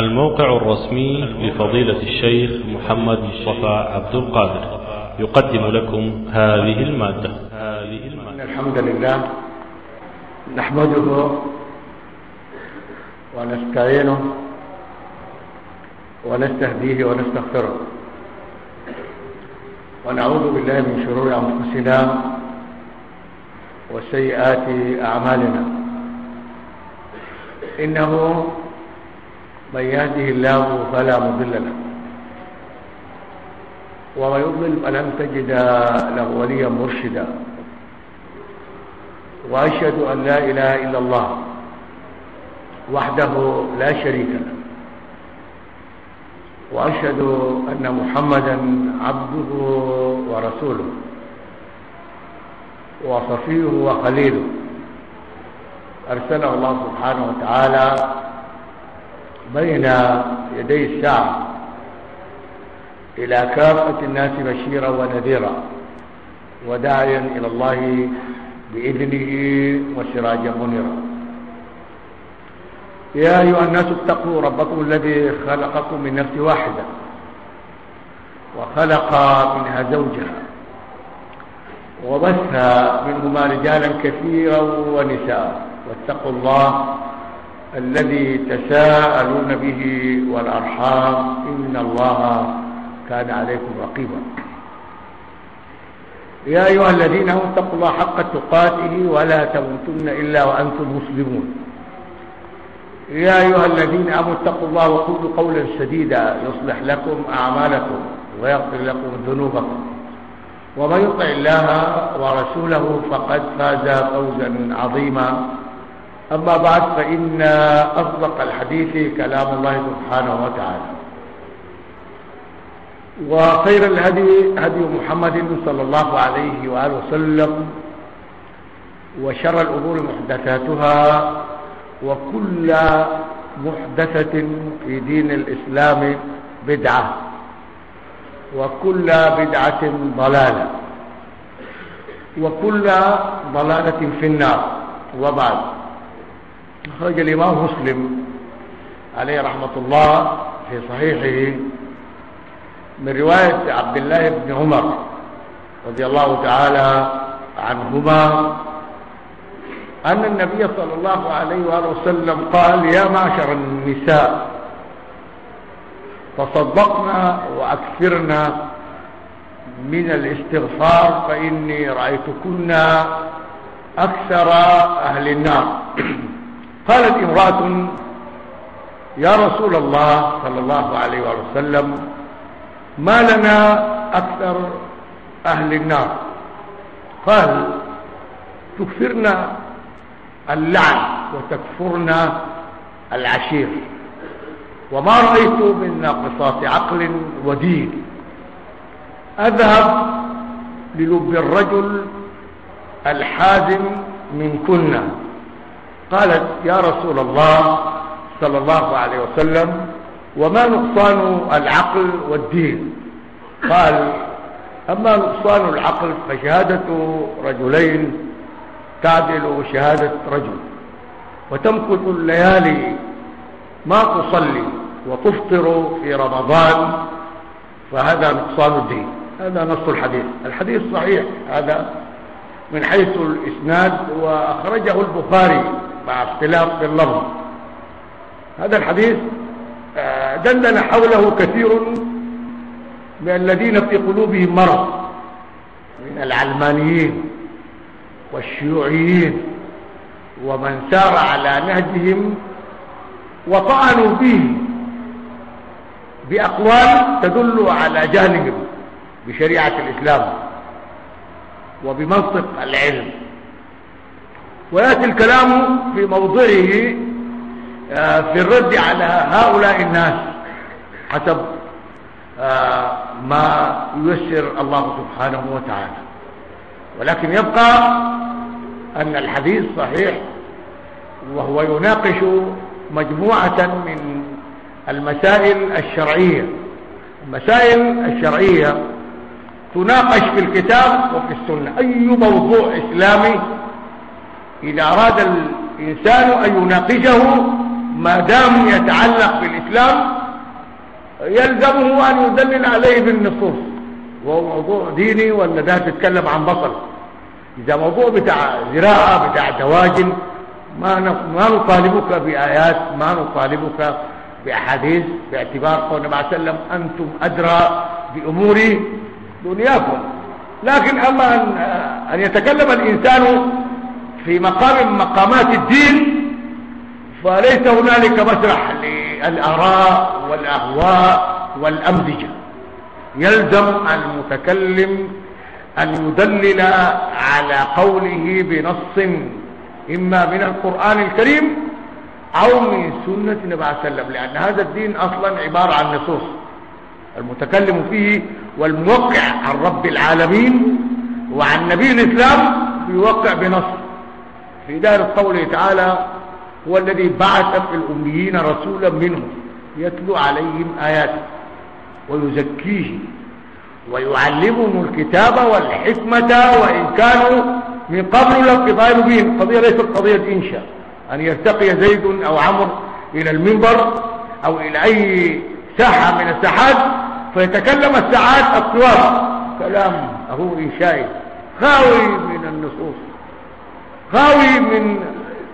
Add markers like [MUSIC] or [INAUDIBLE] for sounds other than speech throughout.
الموقع الرسمي لفضيلة الشيخ محمد مصطفى عبد القادر. يقدم لكم هذه المادة. إن الحمد لله نحمده ونستعينه ونستهديه ونستغفره. ونعوذ بالله من شرور أنفسنا وسيئات أعمالنا. إنه من يهده الله فلا مضل له ومن يضلل فلن تجد له وليا مرشدا وأشهد أن لا إله إلا الله وحده لا شريك له وأشهد أن محمدا عبده ورسوله وصفيه وخليله أرسله الله سبحانه وتعالى بين يدي الساعة إلى كافة الناس بشيرا ونذيرا وداعيا إلى الله بإذنه وسراجا منيرا. يا أيها الناس اتقوا ربكم الذي خلقكم من نفس واحدة وخلق منها زوجها وبث منهما رجالا كثيرا ونساء. واتقوا الله الذي تساءلون به والأرحام إن الله كان عليكم رقيبا. يا أيها الذين اتقوا الله حق تقاته ولا تموتن إلا وأنتم مسلمون. يا أيها الذين آمنوا اتقوا الله وقولوا قولا سديدا يصلح لكم أعمالكم ويغفر لكم ذنوبكم. ومن يطع الله ورسوله فقد فاز فوزا عظيما. أما بعد فإن أصدق الحديث كلام الله سبحانه وتعالى. وخير الهدي هدي محمد صلى الله عليه وآله وسلم وشر الأمور محدثاتها وكل محدثة في دين الإسلام بدعة وكل بدعة ضلالة وكل ضلالة في النار. وبعد. أخرج الإمام مسلم عليه رحمة الله في صحيحه من رواية عبد الله بن عمر رضي الله تعالى عنهما أن النبي صلى الله عليه وآله وسلم قال يا معشر النساء تصدقنا وأكثرنا من الاستغفار فإني رأيتكن أكثر أهل النار. [CLEARS THROAT] قالت امرأة يا رسول الله صلى الله عليه وسلم ما لنا أكثر أهل النار. قال تكثرنا اللعن وتكفرنا العشير وما رأيت من ناقصات عقل ودين. أذهب للب الرجل الحازم من كنا قالت يا رسول الله صلى الله عليه وسلم وما نقصان العقل والدين؟ قال أما نقصان العقل فشهادة رجلين تعدل شهادة رجل وتمكث الليالي ما تصلي وتفطر في رمضان فهذا نقصان الدين. هذا نص الحديث. الحديث صحيح هذا من حيث الإسناد وأخرجه البخاري. اختلاف اللفظ. هذا الحديث دندن حوله كثير من الذين في قلوبهم مرض من العلمانيين والشيوعيين ومن سار على نهجهم وطعنوا به بأقوال تدل على جهلهم بشريعة الإسلام وبمنطق العلم. ويأتي الكلام في موضعه في الرد على هؤلاء الناس حسب ما ييسر الله سبحانه وتعالى. ولكن يبقى أن الحديث صحيح وهو يناقش مجموعة من المسائل الشرعية. المسائل الشرعية تناقش في الكتاب وفي السنة. أي موضوع إسلامي إذا أراد الإنسان أن يناقشه ما دام يتعلق بالإسلام يلزمه أن يدلل عليه بالنصوص. وهو موضوع ديني ولا ده تتكلم عن بطل إذا موضوع بتاع زراعة بتاع دواجن ما ما نطالبك بآيات ما نطالبك بأحاديث باعتبار قول النبي عليه وسلم أنتم أدرى بأمور دنياكم. لكن أما أن, أن يتكلم الإنسان في مقام من مقامات الدين فليس هنالك مسرح للآراء والأهواء والأمزجة. يلزم المتكلم أن يدلل على قوله بنص إما من القرآن الكريم أو من سنة النبي عليه وسلم لأن هذا الدين أصلا عبارة عن نصوص. المتكلم فيه والموقع عن رب العالمين وعن نبي الإسلام يوقع بنص. في دار قوله تعالى هو الذي بعث في الأميين رسولا منهم يتلو عليهم آياته ويزكيهم ويعلمهم الكتاب والحكمة وإن كانوا من قبل ضلال مبين قضية ليست قضية إنشاء أن يرتقي زيد أو عمرو إلى المنبر أو إلى أي ساحة من الساحات فيتكلم الساعات الطوال. كلام أهو إنشائي خاوي من النصوص. خاوي من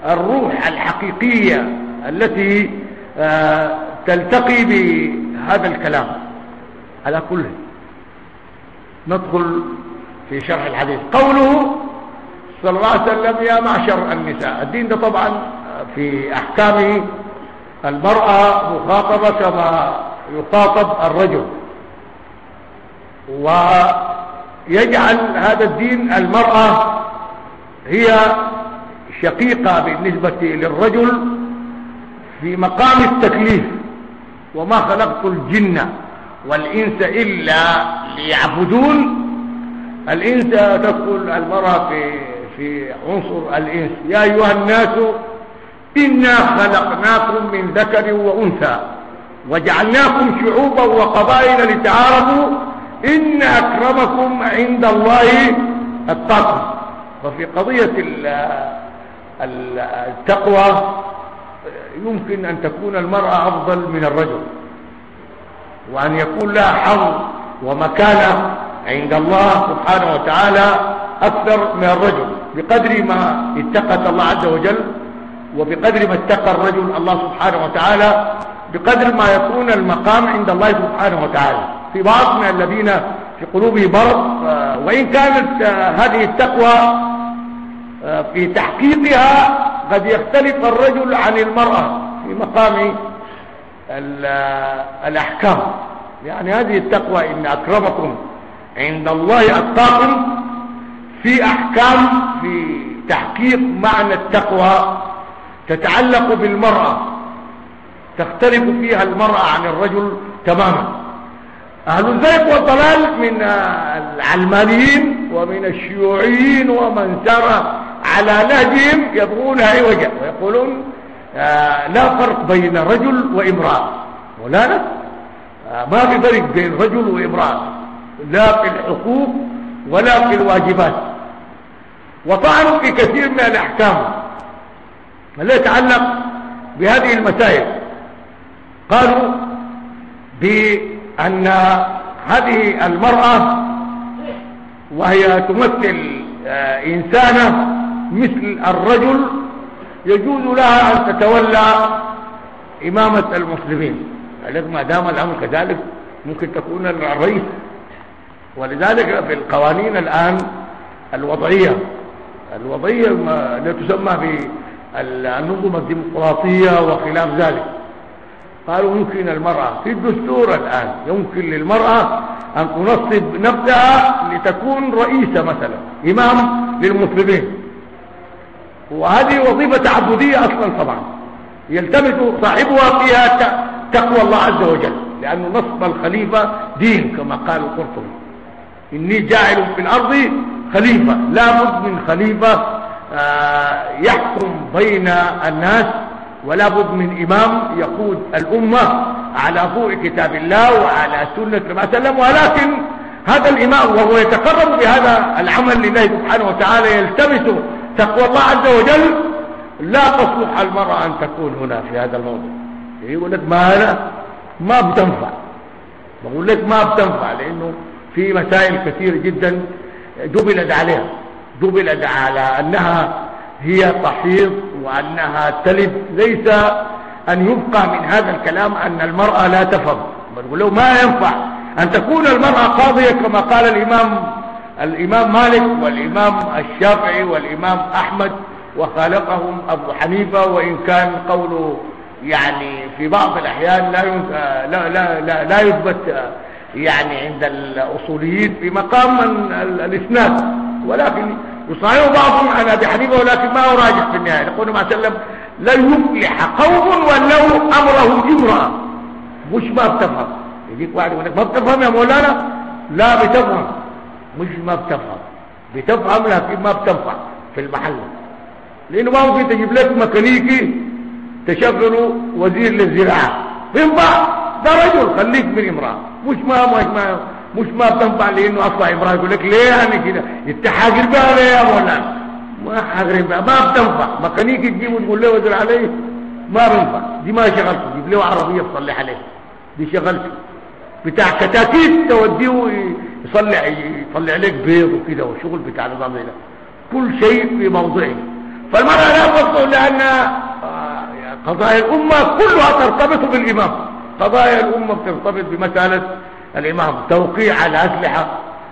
الروح الحقيقية التي آه، تلتقي بهذا الكلام. على كل ندخل في شرح الحديث. قوله صلى الله عليه وسلم يا معشر النساء. الدين ده طبعا في أحكامه المرأة مخاطبة كما يخاطب الرجل. ويجعل هذا الدين المرأة هي شقيقة بالنسبة للرجل في مقام التكليف وما خلقت الجن والإنس إلا ليعبدون. الإنس تدخل المرأة في في عنصر الإنس. يا أيها الناس إنا خلقناكم من ذكر وأنثى وجعلناكم شعوبا وقبائل لتعارفوا إن أكرمكم عند الله التقوى وفي قضية التقوى يمكن أن تكون المرأة أفضل من الرجل وأن يكون لها حظ ومكانة عند الله سبحانه وتعالى أكثر من الرجل بقدر ما اتقت الله عز وجل وبقدر ما اتقى الرجل الله سبحانه وتعالى بقدر ما يكون المقام عند الله سبحانه وتعالى في بعض من الذين في قلوبهم مرض آه، وإن كانت آه، هذه التقوى آه، في تحقيقها قد يختلف الرجل عن المرأة في مقام الأحكام. يعني هذه التقوى إن أكرمكم عند الله أتقاكم في أحكام في تحقيق معنى التقوى. تتعلق بالمرأة تختلف فيها المرأة عن الرجل تماما. أهل الزيق والضلال من العلمانيين ومن الشيوعيين ومن سار على نهجهم يبغون عوجا ويقولون آه لا فرق بين رجل وامرأة. ولا لا آه ما في فرق بين رجل وامرأة. لا في الحقوق ولا في الواجبات. وطعنوا في كثير من الأحكام. التي يتعلق بهذه المسائل. قالوا بأن هذه المرأة وهي تمثل آه، إنسانة مثل الرجل يجوز لها أن تتولى إمامة المسلمين. ما دام الأمر كذلك ممكن تكون الرئيس. ولذلك في القوانين الآن الوضعية الوضعية التي تسمى بالنظم الديمقراطية وخلاف ذلك. قالوا يمكن المرأة في الدستور الآن يمكن للمرأة أن تنصب نفسها لتكون رئيسة مثلا إمام للمسلمين. وهذه وظيفة تعبدية أصلا طبعا. يلتمس صاحبها فيها تقوى الله عز وجل لأن نصب الخليفة دين كما قال القرطبي. إني جاعل في الأرض خليفة لا بد من خليفة آه، يحكم بين الناس ولا بد من إمام يقود الأمة على ضوء كتاب الله وعلى سنة النبي صلى الله عليه وسلم ولكن هذا الإمام وهو يتقرب بهذا العمل لله سبحانه وتعالى يلتمس تقوى الله عز وجل. لا تصلح المرأة أن تكون هنا في هذا الموضوع. يقول لك ما أنا؟ ما بتنفع. بقول لك ما بتنفع لأنه في مسائل كثيرة جدا جبلت عليها. جبلت على أنها هي تحيض وأنها تلد ليس أن يبقى من هذا الكلام أن المرأة لا تفهم بقول له ما ينفع أن تكون المرأة قاضية كما قال الإمام الإمام مالك والإمام الشافعي والإمام أحمد وخالقهم أبو حنيفة وإن كان قوله يعني في بعض الأحيان لا لا لا لا, لا يثبت يعني عند الأصوليين في مقام الإسناد. ولكن يصحح بعضهم أبي حنيفة ولكن ما هو راجح في النهاية. يقول ما سلم لن يفلح قوم ولو أمرهم امرأة مش ما بتفهم. يجيك واحد يقول لك ما بتفهم يا مولانا؟ لا بتفهم. مش ما بتفهم. بتفهم لكن ما بتنفع في المحل. لأنه ما ممكن تجيب لك ميكانيكي تشغله وزير للزراعة. بينفع ده رجل خليك من امرأة. مش ما مش ما مش ما بتنفع لأنه أصلا امراه يقول لك ليه يعني كده؟ أنت حاجر ليه يا مولانا؟ ما حاجر بها ما بتنفع. ميكانيكي تجيبه وتقول له وزير عليه ما بينفع. دي ما شغلته جيب له عربية تصلح عليه. دي شغلته. بتاع كتاكيت توديه يصلح يطلع عليك بيض وكده والشغل بتاع النظام ده. كل شيء في موضعه. فالمرأة لا تصل لأن قضايا الأمة كلها ترتبط بالإمام. قضايا الأمة بترتبط بمسألة الإمام توقيع على أسلحة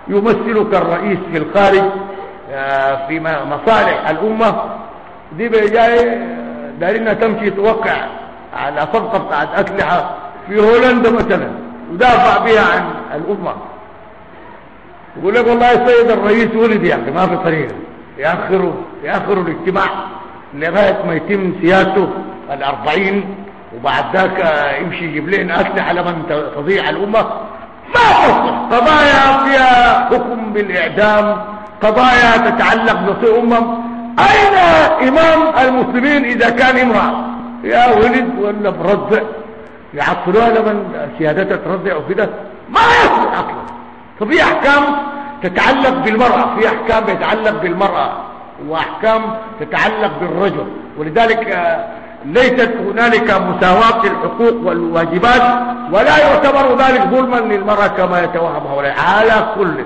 يمثلك الرئيس في الخارج في مصالح الأمة. دي بجاي دارنا تمشي توقع على صفقة بتاعت أسلحة في هولندا مثلا ودافع بها عن الأمة. يقول لك والله السيد الرئيس ولد يا أخي ما في طريقة. يأخروا يأخروا الاجتماع لغاية ما يتم سياسته الأربعين وبعد ذاك يمشي يجيب لنا أسلحة لمن تضيع الأمة. ما تصلح قضايا فيها حكم بالإعدام قضايا تتعلق بصير أمم أين إمام المسلمين إذا كان امرأة يا ولد ولا برضع يعطلوها لمن سيادتها ترضع وكده. ما يصلح أصلا. ففي أحكام تتعلق بالمرأة في أحكام يتعلق بالمرأة وأحكام تتعلق بالرجل. ولذلك ليست هنالك مساواة في الحقوق والواجبات ولا يعتبر ذلك ظلما للمرأة كما يتوهم هؤلاء. على كل.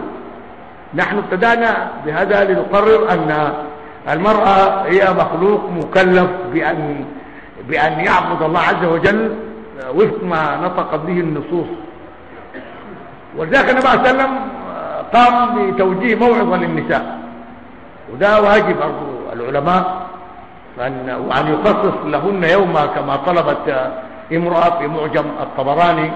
نحن ابتدأنا بهذا لنقرر أن المرأة هي مخلوق مكلف بأن, بأن يعبد الله عز وجل وفق ما نطق به النصوص. ولذلك النبي صلى الله عليه وسلم قام بتوجيه موعظة للنساء. وده واجب العلماء. أن وأن يخصص لهن يوما كما طلبت امرأة في معجم الطبراني.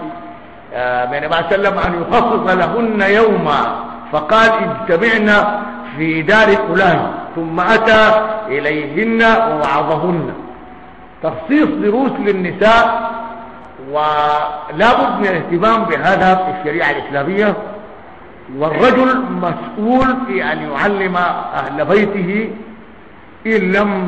الله عليه وسلم أن يخصص لهن يوما. فقال اجتمعنا في دار فلان ثم أتى إليهن ووعظهن. تخصيص دروس للنساء ولا بد من الاهتمام بهذا في الشريعة الإسلامية. والرجل مسؤول في أن يعلم أهل بيته إن لم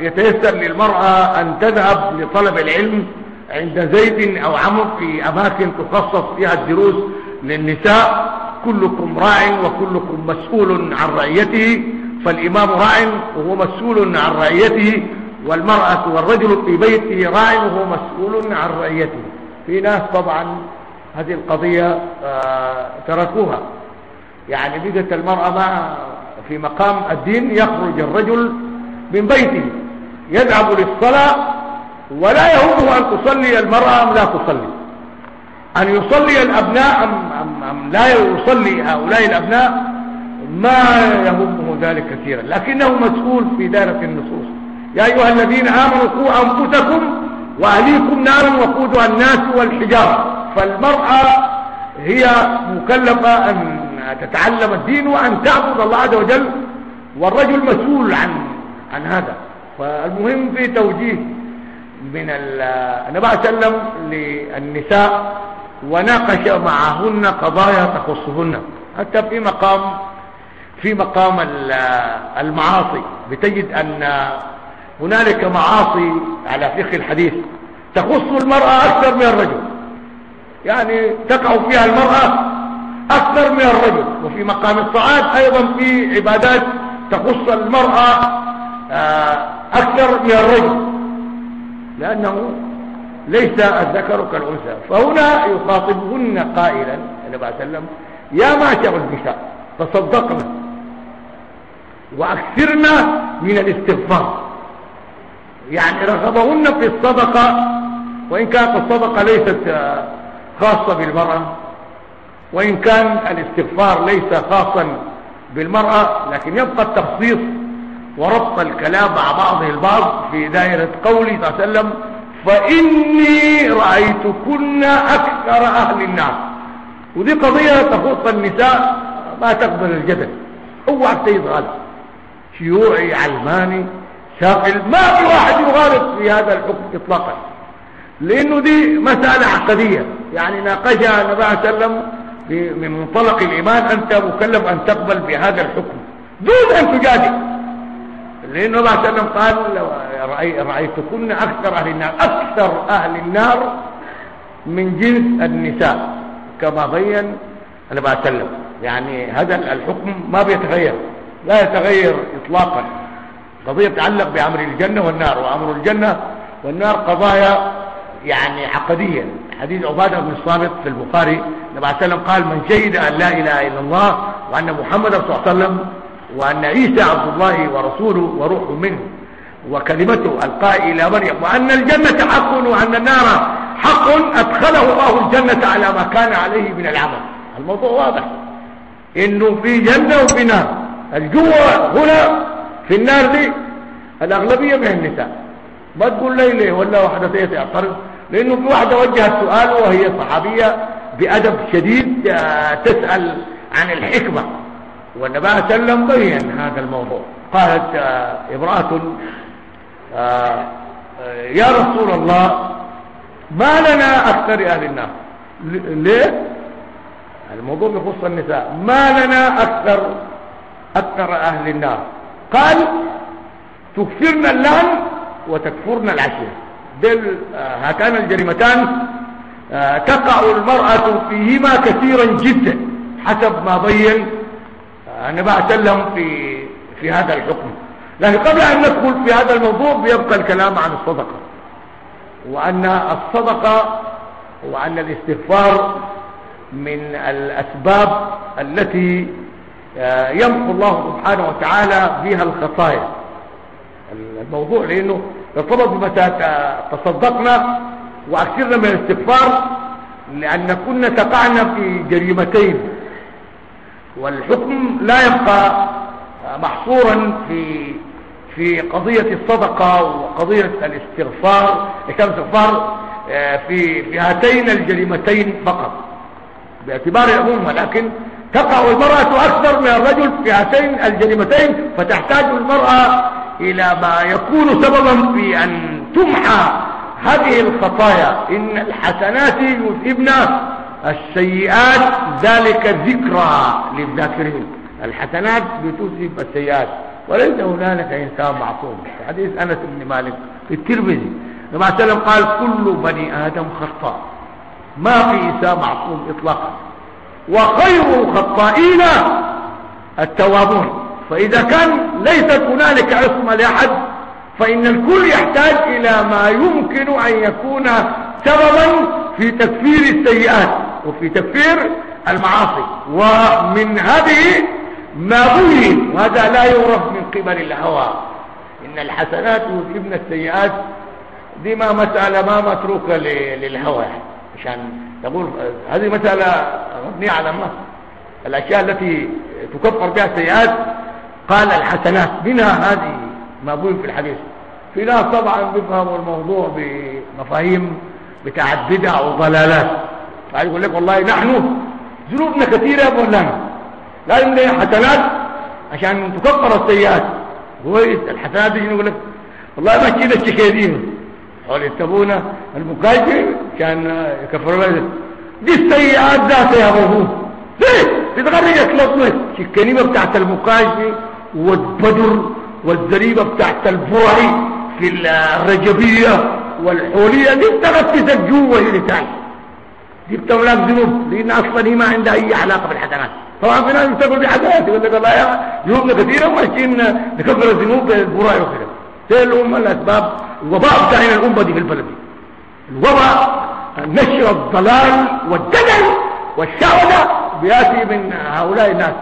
يتيسر للمرأة أن تذهب لطلب العلم عند زيد أو عمرو في أماكن تخصص فيها الدروس للنساء. كلكم راع وكلكم مسؤول عن رعيته. فالإمام راع وهو مسؤول عن رعيته والمرأة والرجل في بيته راع وهو مسؤول عن رعيته. في ناس طبعا هذه القضية تركوها. يعني بقت المرأة ما في مقام الدين يخرج الرجل من بيته يذهب للصلاة ولا يهمه أن تصلي المرأة أم لا تصلي. أن يصلي الأبناء أم, أم, أم لا يصلي هؤلاء الأبناء ما يهمه ذلك كثيرا. لكنه مسؤول في دائرة النصوص. يا أيها الذين آمنوا قوا أنفسكم وأهليكم نارا وقودها الناس والحجارة. فالمرأة هي مكلفة أن تتعلم الدين وأن تعبد الله عز وجل والرجل مسؤول عن عن هذا. فالمهم في توجيه من النبي صلى الله عليه وسلم للنساء وناقش معهن قضايا تخصهن. حتى في مقام في مقام المعاصي. بتجد أن هنالك معاصي على فقه الحديث. تخص المرأة أكثر من الرجل. يعني تقع فيها المرأة أكثر من الرجل. وفي مقام الصعاد أيضا في عبادات تخص المرأة أكثر من الرجل. لأنه ليس الذكر كالأنثى. فهنا يخاطبهن قائلا النبي عليه وسلم يا معشر النساء تصدقنا وأكثرنا من الاستغفار. يعني رغبهن في الصدقة وإن كانت الصدقة ليست آه، خاصة بالمرأة وإن كان الاستغفار ليس خاصا بالمرأة لكن يبقى التخصيص وربط الكلام مع بعضه البعض في دائرة قوله صلى الله عليه وسلم فإني رأيتكن أكثر أهل النار. ودي قضية تخص النساء ما تقبل الجدل. اوعى سيد غالب شيوعي علماني شاقل. ما في واحد يغالط في هذا الحكم اطلاقا. لأنه دي مسألة عقدية. يعني ناقشها النبي عليه وسلم من منطلق الإيمان أنت مكلف أن تقبل بهذا الحكم. دون أن تجادل. لأنه النبي عليه وسلم قال رأيتكن أكثر أهل النار. أكثر أهل النار من جنس النساء. كما بين النبي عليه وسلم. يعني هذا الحكم ما بيتغير. لا يتغير اطلاقا. قضية تتعلق بأمر الجنة والنار. وأمر الجنة والنار قضايا يعني عقدية. حديث عبادة بن الصامت في البخاري. النبي عليه وسلم قال من شهد أن لا إله إلا الله وأن محمد صلى الله عليه وسلم وأن عيسى عبد الله ورسوله وروح منه وكلمته القاء إلى مريم. وأن الجنة حق وأن النار حق أدخله الله الجنة على ما كان عليه من العمل. الموضوع واضح. إنه في جنة وفي نار. الجوة هنا في النار دي الأغلبية من النساء. ما تقول ليلة ولا واحدة تعترض لأنه في واحدة وجهت سؤال وهي صحابية بأدب شديد آه، تسأل عن الحكمة. والنبي عليه وسلم بين هذا الموضوع. قالت آه، امرأة آه، يا رسول الله ما لنا أكثر أهل النار. ليه؟ الموضوع بخص النساء. ما لنا أكثر أكثر أهل النار. قال تكفرن اللعن وتكفرن العشيرة دل آه، هاتان الجريمتان آه، تقع المرأة فيهما كثيرا جدا حسب ما بين آه، النبي عليه وسلم في في هذا الحكم. لكن قبل أن ندخل في هذا الموضوع بيبقى الكلام عن الصدقة. وأن الصدقة وأن الاستغفار من الأسباب التي يمحو الله سبحانه وتعالى بها الخطايا الموضوع لأنه ارتبط بمتى تصدقنا وأكثرنا من الاستغفار لأن كنا تقعنا في جريمتين. والحكم لا يبقى محصورا في في قضية الصدقة وقضية الاستغفار كم استغفار في في هاتين الجريمتين فقط. باعتبار العموم ولكن تقع المرأة أكثر من الرجل في هاتين الجريمتين فتحتاج المرأة إلى ما يكون سببا في أن تمحى هذه الخطايا. إن الحسنات يذهبن السيئات ذلك ذكرى للذاكرين. الحسنات بتذهب السيئات وليس هنالك إنسان معصوم. حديث أنس بن مالك في الترمذي النبي عليه وسلم قال كل بني آدم خطاء ما في إنسان معصوم إطلاقا. وخير الخطائين التوابون. فإذا كان ليست هنالك عصمة لأحد فإن الكل يحتاج إلى ما يمكن أن يكون سببا في تكفير السيئات. وفي تكفير المعاصي. ومن هذه ما بين وهذا لا يعرف من قبل الهوى. إن الحسنات يذهبن السيئات دي ما مسألة ما متروكة للهوى. عشان تقول هذه مسألة مبنية على النص الأشياء التي تكفر بها السيئات. قال الحسنات منها هذه ما بين في الحديث. في ناس طبعا بيفهموا الموضوع بمفاهيم بدع وضلالات فيقول لك والله نحن ذنوبنا كثيرة يا مولانا لازم لنا حسنات عشان تكفر السيئات. كويس الحسنات دي يقول لك؟ والله ما كده الشكايدين حول يتبونا المكاجر كان يكفروا دي السيئات ذاتها يا أبو ليه تتغرق لطمه الكلمة بتاعت المكاجر والبدر والزريبة بتاعت البرعي في الرجبية والحولية دي بتغفزك جوه اللي تاني دي بتولاك ذنوب لأن أصلا هي ما عندها أي علاقة بالحسنات. طبعا في ناس بتقول بحسنات يقول لك الله يا ذنوبنا كثيرة وماشيين نكفر الذنوب بالبرعي وكده ده الأمة الأسباب الوباء بتاعنا الأمة دي في البلد الوباء نشر الضلال والدجل والشعوذة بيأتي من هؤلاء الناس.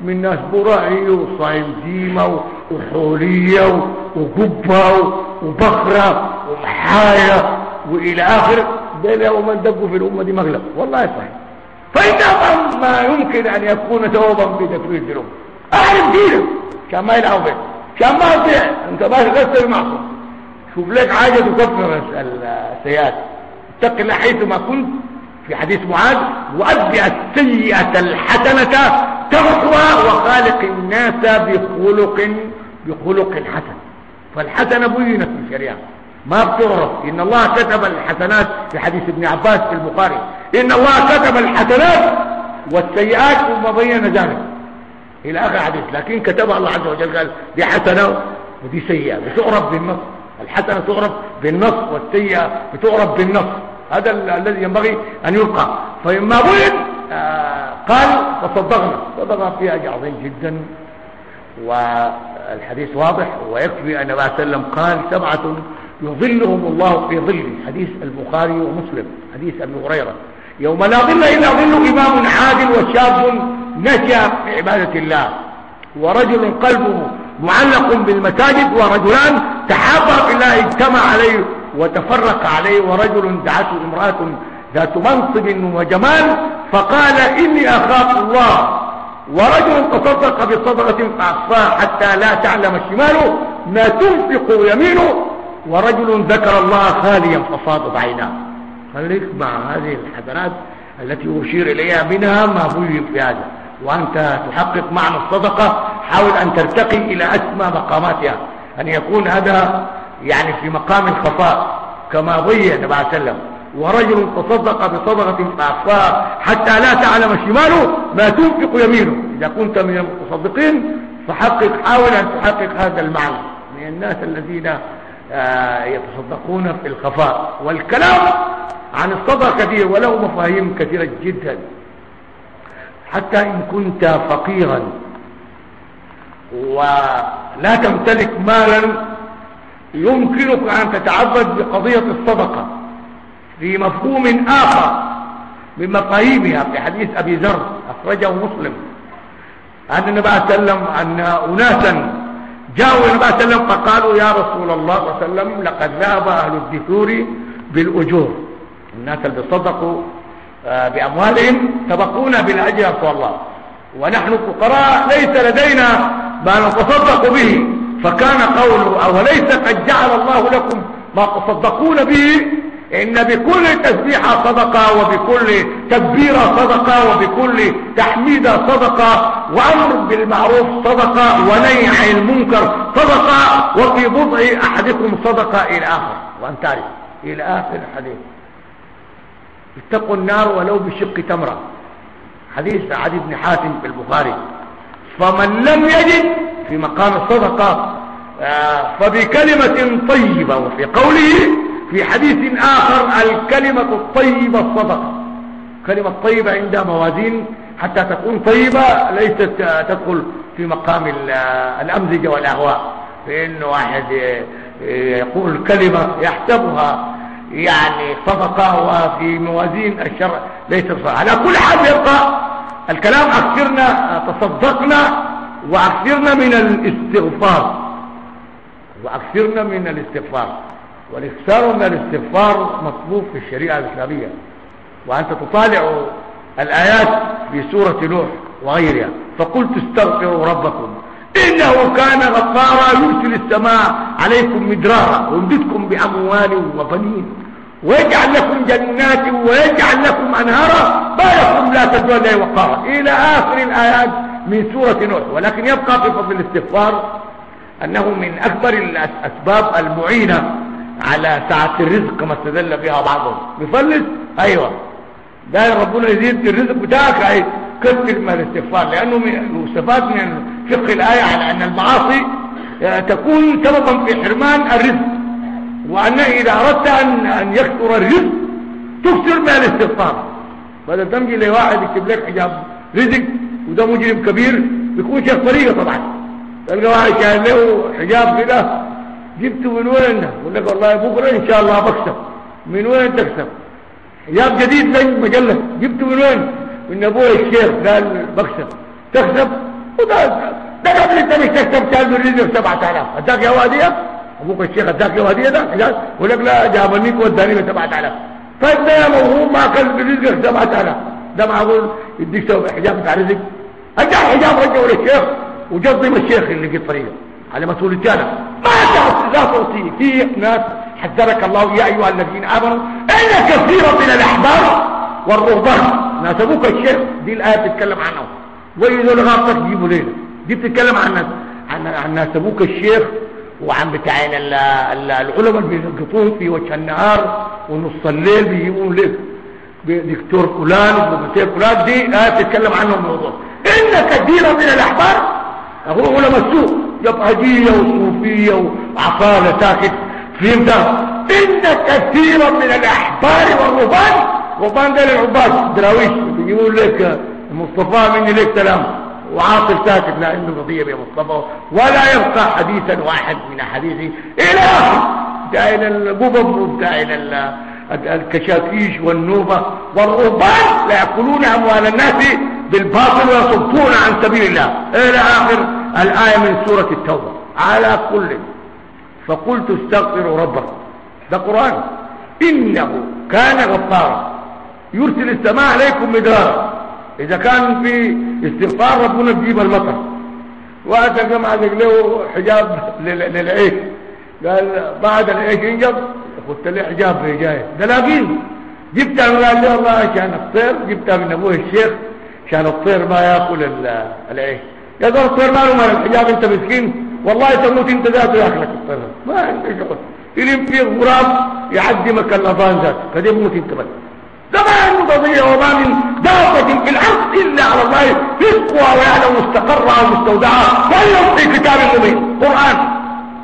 من ناس برعي وصايمزيمة وحورية وقبة وبخرة ومحاية وإلى آخر. ده يوم دقوا في الأمة دي مغلب والله صحيح. فإنما ما يمكن أن يكون توبا بتكفير الأمة. أعرف دينك. كان ما يلعب بك كان ما يطيع أنت باش غسل معصوم شوف لك حاجة تكفر السيئات اتق الله حيث ما كنت. في حديث معاذ. وأتبع السيئة الحسنة تمحوها وخالق الناس بخلق بخلق حسن فالحسنة بينت في الشريعة. ما بتعرف. إن الله كتب الحسنات في حديث ابن عباس في البخاري. إن الله كتب الحسنات والسيئات ثم بين ذلك. إلى آخر حديث. لكن كتبها الله عز وجل قال دي حسنة ودي سيئة. بتعرف بالنص. الحسنة تعرف بالنص والسيئة بتعرف بالنص. هذا الذي ينبغي أن يلقى. فإما بين آه قال فصدقنا صدقنا في أجر عظيم جدا. والحديث واضح. ويكفي أن النبي صلى الله عليه وسلم قال سبعة يظلهم الله في ظله. حديث البخاري ومسلم حديث أبي هريرة. يوم لا ظل إلا ظل إمام عادل وشاب نشأ في عبادة الله. ورجل قلبه معلق بالمساجد ورجلان تحابا في الله اجتمع عليه وتفرق عليه. ورجل دعته امرأة ذات منصب وجمال فقال إني أخاف الله. ورجل تصدق بصدقة فأخفاها حتى لا تعلم شماله. ما تنفق يمينه ورجل ذكر الله خاليا ففاضت عيناه خليك مع هذه الحسنات التي أشير إليها منها ما بوجب في هذا. وأنت تحقق معنى الصدقة حاول أن ترتقي إلى أسمى مقاماتها. أن يكون هذا يعني في مقام الخفاء كما بين النبي عليه وسلم. ورجل تصدق بصدقة فأخفاها حتى لا تعلم شماله ما تنفق يمينه. إذا كنت من المتصدقين فحقق حاول أن تحقق هذا المعنى. من الناس الذين يتصدقون في الخفاء والكلام عن الصدقة كثير وله مفاهيم كثيرة جدا. حتى إن كنت فقيرا. ولا تمتلك مالا يمكنك أن تتعبد بقضية الصدقة في مفهوم آخر من مفاهيمها في حديث أبي ذر أخرجه مسلم. أن النبي صلى الله عليه وسلم أن أناسا جاءوا النبي صلى الله عليه وسلم فقالوا يا رسول الله صلى الله عليه وسلم لقد ذهب أهل الدثور بالأجور. الناس اللي صدقوا بأموالهم سبقونا بالأجر رسول الله. ونحن فقراء ليس لدينا ما نتصدق به. فكان قوله أوليس قد جعل الله لكم ما تصدقون به؟ إن بكل تسبيحة صدقة وبكل تكبيرة صدقة وبكل تحميدة صدقة وأمر بالمعروف صدقة ونهي عن المنكر صدقة وفي بضع أحدكم صدقة إلى آخر. وأن تعرف إلى آخر الحديث. اتقوا النار ولو بشق تمرة. حديث عدي بن حاتم في البخاري. فمن لم يجد في مقام الصدقة فبكلمة طيبة وفي قوله في حديث آخر الكلمة الطيبة الصدقة. كلمة طيبة عندها موازين حتى تكون طيبة ليست تدخل في مقام الأمزجة والأهواء. فإن واحد يقول كلمة يحسبها يعني صدقة وفي موازين الشرع ليس صدقة. على كل حال يبقى الكلام أكثرنا تصدقنا وأكثرنا من الاستغفار. وأكثرنا من الاستغفار. والاكثار من الاستغفار مطلوب في الشريعة الإسلامية. وأنت تطالع الآيات في سورة نوح وغيرها. فقلت استغفروا ربكم. إنه كان غفارا يرسل السماء عليكم مدرارا ويمددكم بأموال وبنين. ويجعل لكم جنات ويجعل لكم أنهارا. ما لكم لا تدعون له وقارا. إلى آخر الآيات من سورة نوح. ولكن يبقى في فضل الاستغفار أنه من أكبر الأسباب المعينة على سعة الرزق كما استدل بها بعضهم. بفلس؟ أيوة. ده ربنا يزيد الرزق بتاعك أي كثر من الاستغفار. لأنه يستفاد من فقه الآية على أن المعاصي تكون سببا في حرمان الرزق. وأن إذا أردت أن, أن يكثر الرزق تكثر من الاستغفار. بدل تمشي لواحد يكتب لك حجاب رزق وده مجرم كبير بيكون شيخ طريقة طبعا. تلقى واحد شايل له حجاب كده جبته من وين؟ يقول لك والله بكره إن شاء الله بكسب. من وين تكسب؟ حجاب جديد زي مجله جبته من وين؟ من ابوه الشيخ قال بكسب. تكسب؟ وده ده قبل أنت مش تكسب كان الرزق 7000 أداك يا واديه أبوك الشيخ أداك يا واديه ده؟ يقول لك لا جابني وداني ب 7000 طيب ده يا موهوب ما كان برزقك 7000 ده معقول يديك حجاب بتاع رزق ارجع حجاب رجعه للشيخ. وجظم الشيخ اللي في الطريق. على مسؤوليتي أنا ما تعرف لا تعطيه في؟ ناس حذرك الله يا أيها الذين آمنوا ان كثيرا من الأحبار والرهبان؟ ناس أبوك الشيخ دي الآية بتتكلم عنهم وإذا الغاطك تجيبوا ليلة دي بتتكلم عن ناس عن, ناس أبوك الشيخ وعن بتاعين العلماء اللي بيلقطوهم في وجه النهار ونص الليل بيجيبون لك دكتور فلان ودكتور فلان دي آية تتكلم عنهم الموضوع. إن كثيرا من الأحبار هو علماء السوق يبهجية وصوفية وعصالة ساكت. فهمت؟ إن كثيرا من الأحبار والرهبان رهبان ده العباد. دراويش بيقول لك مصطفى مني لك سلام. وعاطل ساكت لا عنده قضية يا مصطفى. ولا يبقى حديثا واحد من أحاديثه إلى آخر بتاعين القبب وبتاعين الكشاكيش والنوبة والرهبان. لا يأكلون أموال الناس بالباطل ويصدون عن سبيل الله. إلى آخر. الآية من سورة التوبة. على كل. فقلت استغفروا ربكم. ده قرآن. إنه كان غفارا. يرسل السماء عليكم مدرارا. إذا كان في استغفار ربنا تجيب المطر. وأتى جمع له حجاب للعيش. قال بعد العيش ينجب قلت له حجاب في جاي. دلاقين جبتها من قال لي والله عشان الطير. جبتها من أبوه الشيخ. عشان الطير ما يأكل العيش. يا دور الطير ما له مال الحجاب انت مسكين والله تموت انت ذاته ياكلك الطير. ما عندك شغل. يلم فيه غراب يعدي مكان الاذان ذاته كده يموت انت بس. ده ما عنده قضيه وما من دابه في الأرض إلا على الله. رزقها ويعلم مستقرها ومستودعها. كلهم في كتاب مبين قرآن.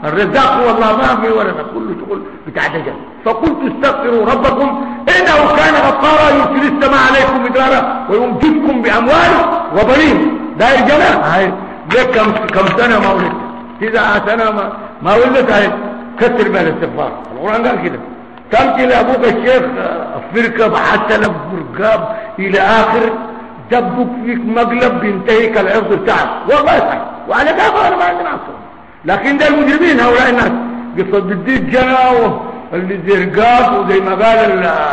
الرزاق هو الله ما في ولا كله شغل بتاع دجل فقلت استغفروا ربكم إنه كان غفارا يرسل السماء عليكم مدرارا ويمددكم بأموال وبنين. ده الجنة هاي. ليه كم كم سنة ما ولدت؟ تسع سنة ما ما ولدت هاي كسر بها الاستغفار. القرآن قال كده. تمشي لابوك الشيخ فركب حتى لك فرقاب إلى آخر دبك فيك مقلب بينتهيك العرض بتاعك. والله صح وعلى كافر أنا ما عندي معصوم لكن ده المجرمين هؤلاء الناس. قصة واللي زي رقاب وزي ما قال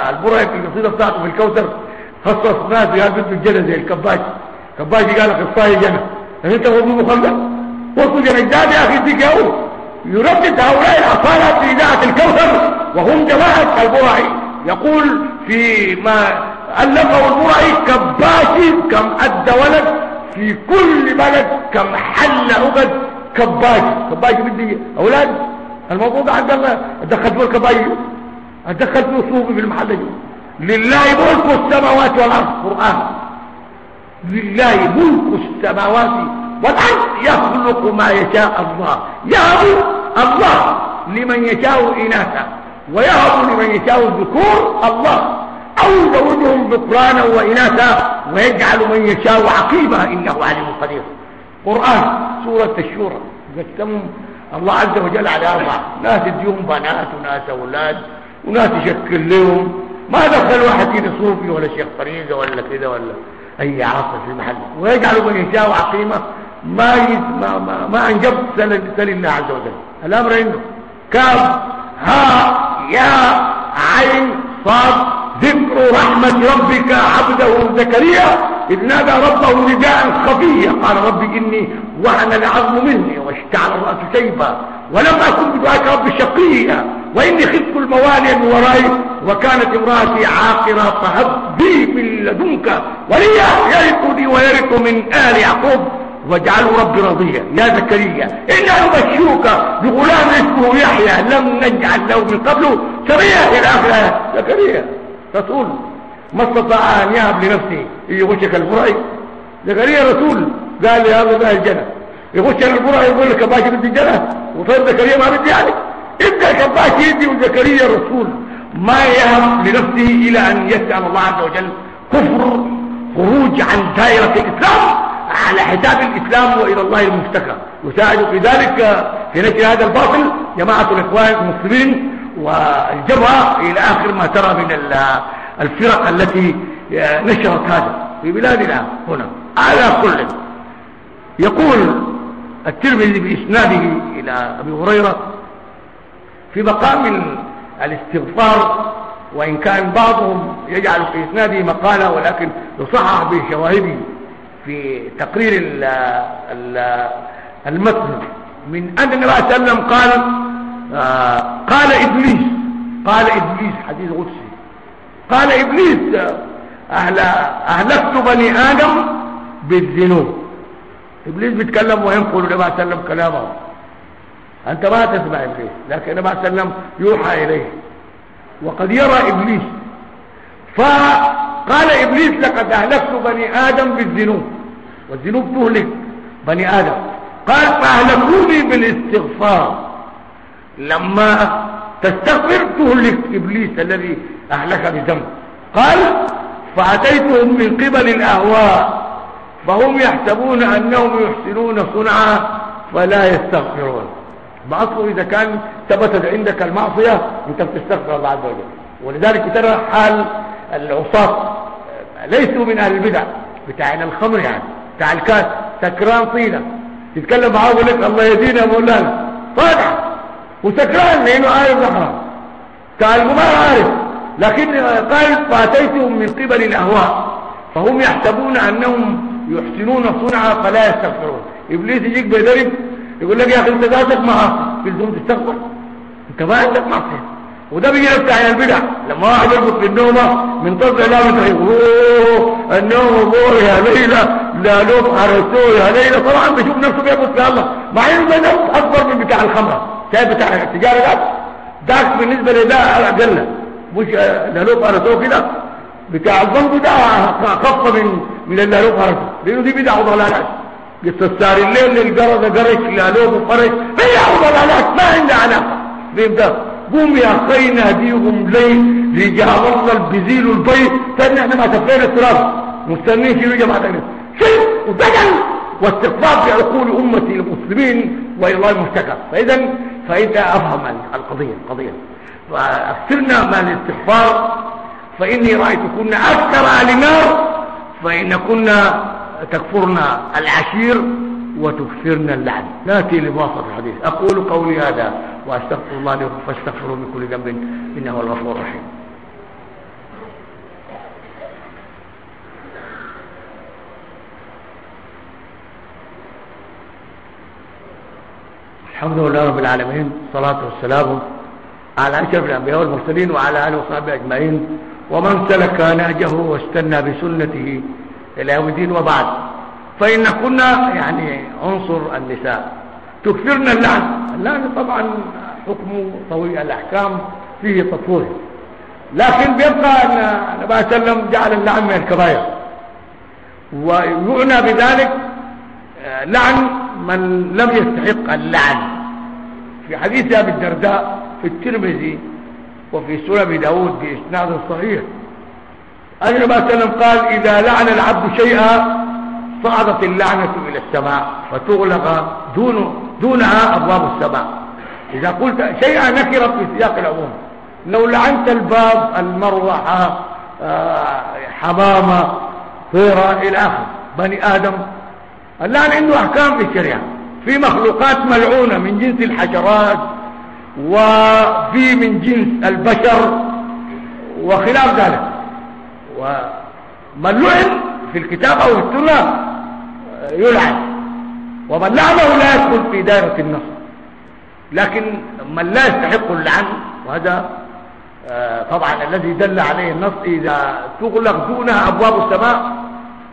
البرهي في القصيدة بتاعته في الكوثر. خصص ناس قال بده الجنة زي الكباش. كباش قال قصاي جنة. انت وضو مخلق. وصل جنجداد يا أخي ديك يوم. يردد هؤلاء الاصالة في إذاعة الكوثر وهم جماعة البرهي يقول في ما ألفه البرهي كباش كم أدى ولد. في كل بلد كم حل عقد كباج كباج بدي أولاد الموضوع عند الله. ادخل فيه الكباج ادخل فيه صوفي في المحل لله ملك السماوات والأرض. قرآن. لله ملك السماوات والأرض يخلق ما يشاء الله. يهب الله لمن يشاء إناثا ويهب لمن يشاء الذكور الله. أو يزوجهم ذكرانا وإناثا ويجعل من يشاء عقيما إنه عليم قدير. قرآن سورة الشورى. قسمهم الله عز وجل على أربعة. ناس يديهم بنات وناس أولاد وناس يشكل لهم. ما دخل واحد فينا صوفي ولا شيخ فريزة ولا كذا ولا أي عاصر في المحل. ويجعل من يشاء عقيمة ما ما ما, ما أنجب سل سل الله عز وجل. الأمر عنده كاف ها يا عين صاد ذكر رحمة ربك عبده زكريا إذ نادى ربه نداء خفيا. قال رب إني وهن العظم مني واشتعل الرأس شيبا ولم أكن بدعاك رب شقيا. وإني خفت الموالي من ورائي وكانت امرأتي عاقرة فهب بي من لدنك وليا يرثني ويرث من آل يعقوب. واجعله ربي رضيا. يا زكريا إنا نبشرك بغلام اسمه يحيى لم نجعل له من قبله سميا إلى آخر زكريا. رسول ما استطاع أن يهب لنفسه. يغشك البرعي. زكريا رسول قال لي هذا ده الجنة. يغش البرعي يقول لك باش بدي الجنة. وطيب زكريا؟ ما بدي يعني ابدا كباش يدي وزكريا رسول ما يهب لنفسه إلى أن يسأل الله عز وجل كفر خروج عن دائرة الإسلام على حساب الإسلام وإلى الله المفتكى يساعد في ذلك في نشر هذا الباطل. جماعة الإخوان المسلمين والجبهة إلى آخر ما ترى من الفرق التي نشرت هذا في بلادنا هنا. على كل. يقول الترمذي بإسناده إلى أبي هريرة في مقام الاستغفار وإن كان بعضهم يجعل في إسناده مقالة ولكن يصحح بشواهده في تقرير المتن. من أن النبي صلى الله عليه وسلم قال آه، قال إبليس قال إبليس حديث قدسي. قال إبليس أهل أهلكت بني آدم بالذنوب. إبليس بيتكلم وينقل النبي صلى الله عليه وسلم كلامه. أنت ما تسمع إبليس لكن النبي عليه وسلم يوحى إليه. وقد يرى إبليس. فقال إبليس لقد أهلكت بني آدم بالذنوب. والذنوب تهلك بني آدم. قال فأهلكوني بالاستغفار. لما تستغفر تهلك إبليس الذي أهلك بذنب. قال فأتيتهم من قبل الأهواء فهم يحسبون أنهم يحسنون صنعا فلا يستغفرون. بعضهم إذا كان ثبتت عندك المعصية أنت بتستغفر الله عز وجل. ولذلك ترى حال العصاة ليسوا من أهل البدع بتاع الخمر يعني بتاع الكاس سكران طينة. تتكلم معاه يقول لك الله يدينا مولانا. طالع وسكران لأنه عارف الحرام قال ما عارف. لكن قال فاتيتهم من قبل الأهواء. فهم يحسبون أنهم يحسنون صنعا فلا يستغفرون. إبليس يجيك بيدرب يقول لك يا أخي أنت ذاتك معاصي في الزوم تستغفر أنت ما عندك معصية وده بيجي نفسه عن البدع. لما واحد يربط في النومة من طرف لا متعي أوه النوم بوه يا ليلى. لا لوم حرسوه يا ليلى. طبعا بيشوف نفسه بيربط في الله. مع إنه نفس أكبر من بتاع الخمرة. شايف بتاع التجارة ده؟ داك بالنسبة لده أقل مش لالوب حرسوه كده. بتاع البنك ده خف من من اللالوب حرسوه. لأنه دي بدع وضلالات قصة الليل للقرض قرش لالوب وفرش بدع وضلالات ما عندها علاقة. بين ده؟ قوم يا أخي ناديهم لي رجال الله البزيل البيت تاني إحنا ما تفلينا التراب مستنين شنو جماعة شيء واستقبال في عقول أمتي المسلمين والى الله المفتكر فإذا فإذا أفهم القضية القضية. فاكثرنا من الاستغفار فإني رايتكن أكثر أهل النار فإن كنا تكفرنا العشير وتكثرن اللعن. ناتي لباطل الحديث. أقول قولي هذا وأستغفر الله لكم فاستغفروا من كل ذنب إنه هو الغفور الرحيم. الحمد لله رب العالمين الصلاة والسلام على أشرف الأنبياء والمرسلين وعلى آله وصحبه أجمعين. ومن سلك نهجه واستنى بسنته إلى يوم الدين وبعد. فإن كنا يعني عنصر النساء. تكثرنا اللعن. اللعن طبعا حكم طويل الأحكام فيه تطوير لكن بيبقى أن النبي صلى الله عليه وسلم جعل اللعن من الكبائر. ويعنى بذلك آه، لعن من لم يستحق اللعن. في حديث أبي الدرداء في الترمذي وفي سنن أبي داود بإسناد صحيح. النبي صلى الله عليه وسلم قال إذا لعن العبد شيئا صعدت اللعنة إلى السماء فتغلق دون دونها أبواب السماء. إذا قلت شيئا نكرت في سياق العموم. لو لعنت الباب المروحة آه، حمامة طيرة إلى آخر بني آدم اللعن عنده أحكام في الشريعة. في مخلوقات ملعونة من جنس الحشرات وفي من جنس البشر وخلاف ذلك. ومن لعن في الكتاب أو السنة يلعن. ومن لعنه لا يدخل في دائرة النصر. لكن من لا يستحق اللعن وهذا آه، طبعا الذي دل عليه النص إذا تغلق دونها أبواب السماء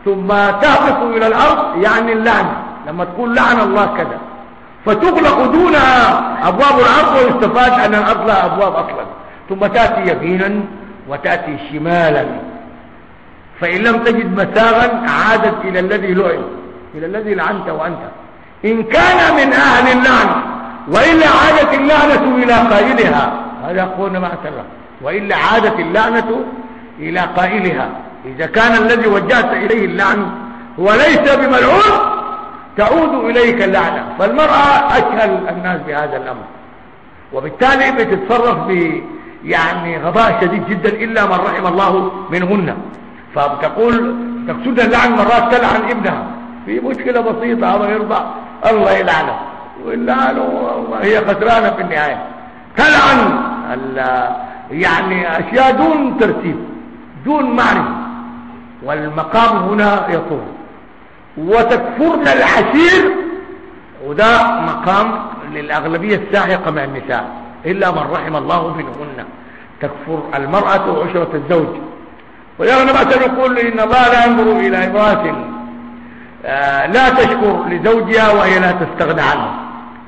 ثم تهبط إلى الأرض يعني اللعنة لما تقول لعن الله كذا. فتغلق دونها أبواب الأرض ويستفاد أن الأرض لها أبواب أصلا. ثم تأتي يمينا وتأتي شمالا. فإن لم تجد مساغا عادت إلى الذي لعن إلى الذي لعنت وأنت. إن كان من أهل اللعنة وإلا عادت اللعنة إلى قائلها. هذا قولنا مع سلام وإلا عادت اللعنة إلى قائلها. إذا كان الذي وجهت إليه اللعن وليس بملعون تعود إليك اللعنة. فالمرأة أشهل الناس بهذا الأمر. وبالتالي بتتصرف ب يعني غباء شديد جدا إلا من رحم الله منهن. فبتقول تقصد اللعن مرات تلعن ابنها. في مشكلة بسيطة أما يرضى. الله يلعنه. ويلعنه هي خسرانة في النهاية. تلعن. يعني أشياء دون ترتيب دون معرفة والمقام هنا يطول. وتكفرن العشير وده مقام للأغلبية الساحقة من النساء. إلا من رحم الله منهن. تكفر المرأة عشرة الزوج. ويغنى مثلا يقول إن الله لا ينظر إلى امرأة آه، لا تشكر لزوجها وهي لا تستغنى عنه.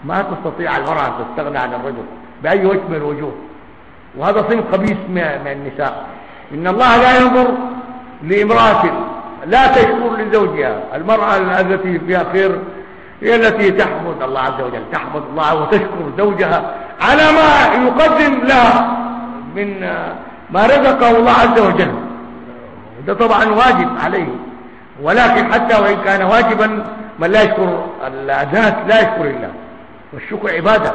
ما تستطيع المرأة أن تستغنى عن الرجل بأي وجه من الوجوه. وهذا صنف خبيث من النساء. إن الله لا ينظر لامرأة لا تشكر لزوجها. المرأة التي فيها خير هي التي تحمد الله عز وجل تحمد الله وتشكر زوجها على ما يقدم لها من ما رزقه الله عز وجل. ده طبعا واجب عليه. ولكن حتى وإن كان واجبا من لا يشكر الناس لا يشكر الله. والشكر عبادة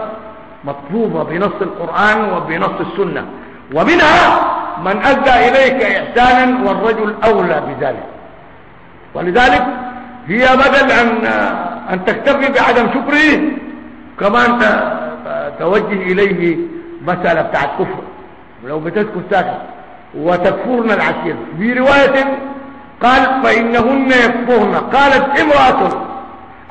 مطلوبة بنص القرآن وبنص السنة. ومنها من أدى إليك إحسانا والرجل أولى بذلك. ولذلك هي بدل أن, أن تكتفي بعدم شكره كمان توجه إليه مسألة بتاعت كفر. لو بتسكت ساكت وتكفرن العشير. في رواية قال فإنهن يكفرن. قالت امرأة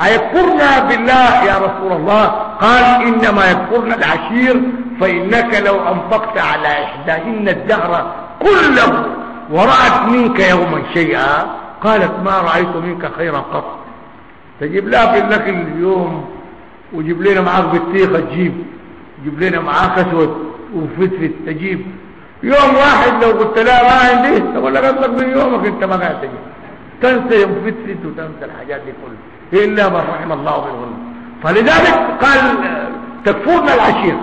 أيكفرن بالله يا رسول الله؟ قال إنما يكفرن العشير فإنك لو أنفقت على إحداهن الدهر كله ورأت منك يوما شيئا. قالت ما رأيت منك خيرا قط. تجيب لها في الأكل اليوم وجيب لنا معاك بطيخة تجيب. جيب لنا معاك أسود وفتفت تجيب. يوم واحد لو قلت لها ما عندي تقول لك اطلق من يومك انت ما قاعد تنسى يوم فتفت وتنسى الحاجات دي كلها. إلا من رحم الله منهن فلذلك قال تكفرن العشير.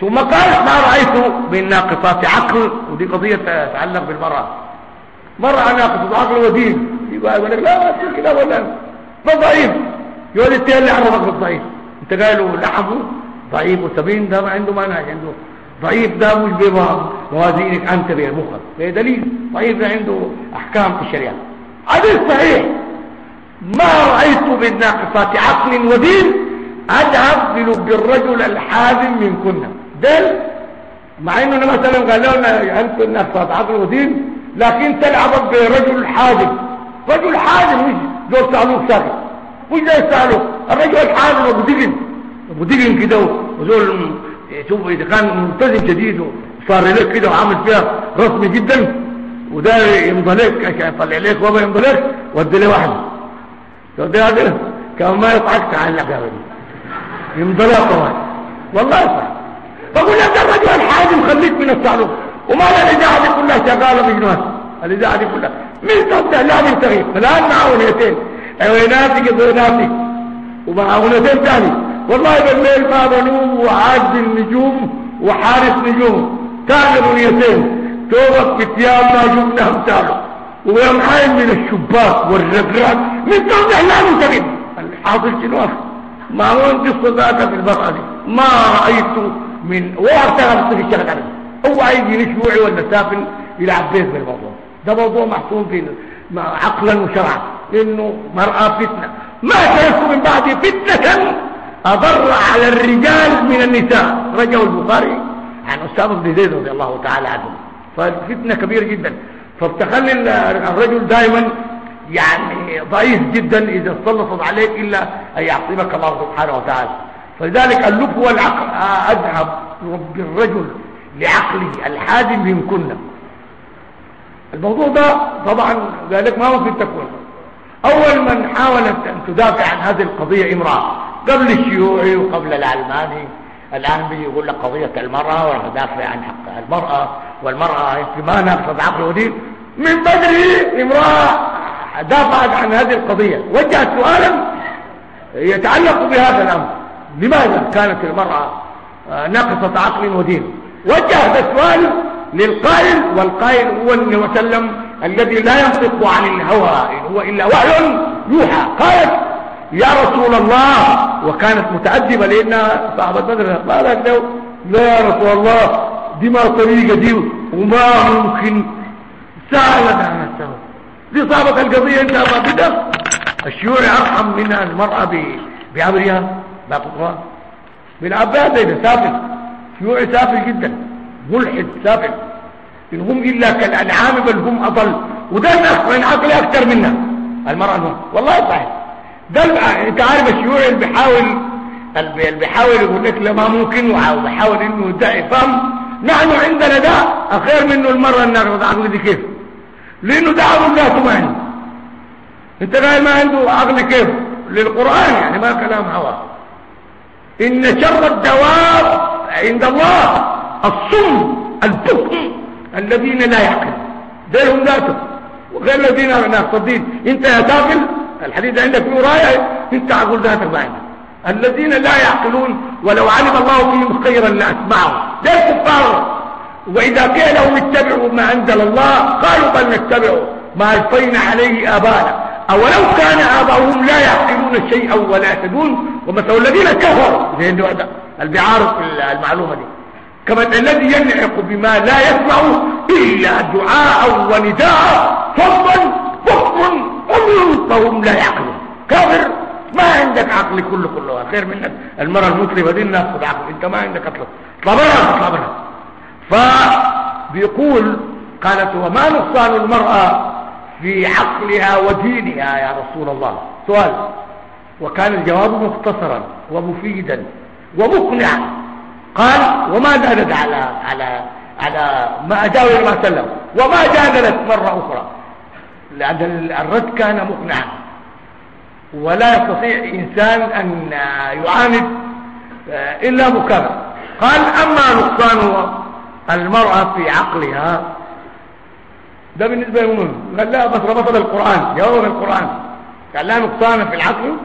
ثم قال ما رأيت من ناقصات عقل ودي قضية تتعلق بالمرأة. مرأة ناقصة عقل ودين. يقول لك لا ما تصير كده ولا. ما ضعيف. يقول التين اللي عرفك بالضعيف انت قالوا لحمه ضعيف وسبين ده ما عنده مانع عنده ضعيف ده مش بموازينك أنت بمخك ده دليل. ضعيف ده عنده أحكام في الشريعة. حديث صحيح. ما رأيت بالناقصات عقل ودين أذهب بلب الرجل الحازم من كنا. دل؟ مع إنه مثلا قال لنا أنتم ناقصات عقل ودين لكن تلعب برجل حازم. رجل حازم مش دول سالوك ساكت مش زي سالوك الرجل الحازم أبو دقن. أبو دقن كده وزول شوف إذا كان ملتزم جديد وصار لك كده وعامل فيها رسمي جدا وده يمضى لك يطلع لك وما يمضى لك ودي له واحد تودي هذا كان ما يضحك تعلق يا ولد. يمضى له طبعا. والله صح فقول لك الرجل الحاجم خليك من الصعلوك وما لا الإذاعة دي كلها شغالة بجنوات. الإذاعة دي كلها. من تبدا لا من تغيير؟ الآن مع أغنيتين. عويناتي قضيناتي ومع أغنيتين ثاني والله بالليل ما بنوم وعاد النجوم وحارس نجوم. كان رؤيتين توبك بتيام ما جبنا امثاله ويمحين من الشباك والرقراق من توضح لا منتقد الحاضر شنو ما هو قصة ذاك في المرأة دي ما رأيت من وارتغلت في الشغل عنه هو عايز ينشوعي ولا سافل يلعب بيت بالموضوع ده موضوع محسوم في عقلا وشرعا. إنه مرأة فتنة. ما سيكون من بعد فتنة. أضر على الرجال من النساء. رجعوا البخاري عن أسامة بن زيد رضي الله تعالى عنه. فالفتنة كبيرة جدا. فبتخلي الرجل دائما يعني ضعيف جدا إذا سلطت عليك إلا أن يعصمك الله سبحانه وتعالى. فلذلك اللب والعقل أذهب بالرجل لعقله الحازم منكن الموضوع ده طبعا ذلك ما هو في التكوين أول من حاولت أن تدافع عن هذه القضية امرأة قبل الشيوعي وقبل العلماني الآن بيجي يقول لك قضية المرأة وندافع عن حق المرأة والمرأة ما نقصد عقل ودين. من بدري امرأة دافعت عن هذه القضية. وجهت سؤالا يتعلق بهذا الأمر. لماذا كانت المرأة ناقصة عقل ودين؟ وجه هذا السؤال للقائل والقائل هو النبي وسلم الذي لا ينطق عن الهوى إن هو إلا وحي يوحى. قالت يا رسول الله. وكانت متأدبة لأنها صاحبة بدر قالت له لا يا رسول الله دي ما الطريقة دي وما ممكن. سألت عن السبب دي صاحبة القضية أنت بدأ الشيوعي أرحم من المرأة بأمرها بقطران بالعباد إذا سافل شيوعي سافل جدا. ملحد سافل إن هم إلا كالأنعام بل هم أضل. وده الناس من عقل أكثر منها المرأة المهم والله صحيح. ده أنت عارف الشيوعي اللي بيحاول اللي بيحاول يقول لك لا ما ممكن وبيحاول إنه يدعي فهم نحن عندنا ده أخير منه المرة النقرة عقل دي كيف. لأنه ده عقل لا تمعني أنت قايل ما عنده عقل كيف؟ للقرآن يعني ما كلام هوا إن شر الدواب عند الله الصم البكم الذين لا يعقل. ديرهم ذاته وغير الذين ناقصدين انت يا تاكل الحديث عندك له رايه انت عقل ذاتك عندك الذين لا يعقلون ولو علم الله فيهم خيرا لاسمعهم ده الكفار وإذا قيل لهم اتبعوا ما أنزل الله قالوا بل نتبع ما ألفينا عليه ابانا أولو كان آباؤهم لا يعقلون شيئا ولا يهتدون ومثل الذين كفروا. زي اللي بيعارض المعلومة دي. كما الذي ينعق بما لا يسمع إلا دعاء ونداء. صما بكم عمي فهم لا يعقلون. كافر ما عندك عقل كله كله خير منك. المرأة المسلمة دي الناس عقل. انت ما عندك برا اطلع برا فبيقول قالت وما نقصان المرأة في عقلها ودينها يا رسول الله؟ سؤال. وكان الجواب مختصرا ومفيدا ومقنعا. قال وما زادت على على على ما أجاب ما سلم وما جادلت مرة أخرى لأن الرد كان مقنعا. ولا يستطيع إنسان أن يعاند إلا مكابر قال أما نقصان المرأة في عقلها ده بالنسبة لهم قال لا بس ربط القرآن جواب القرآن قال لا نقصان في العقل.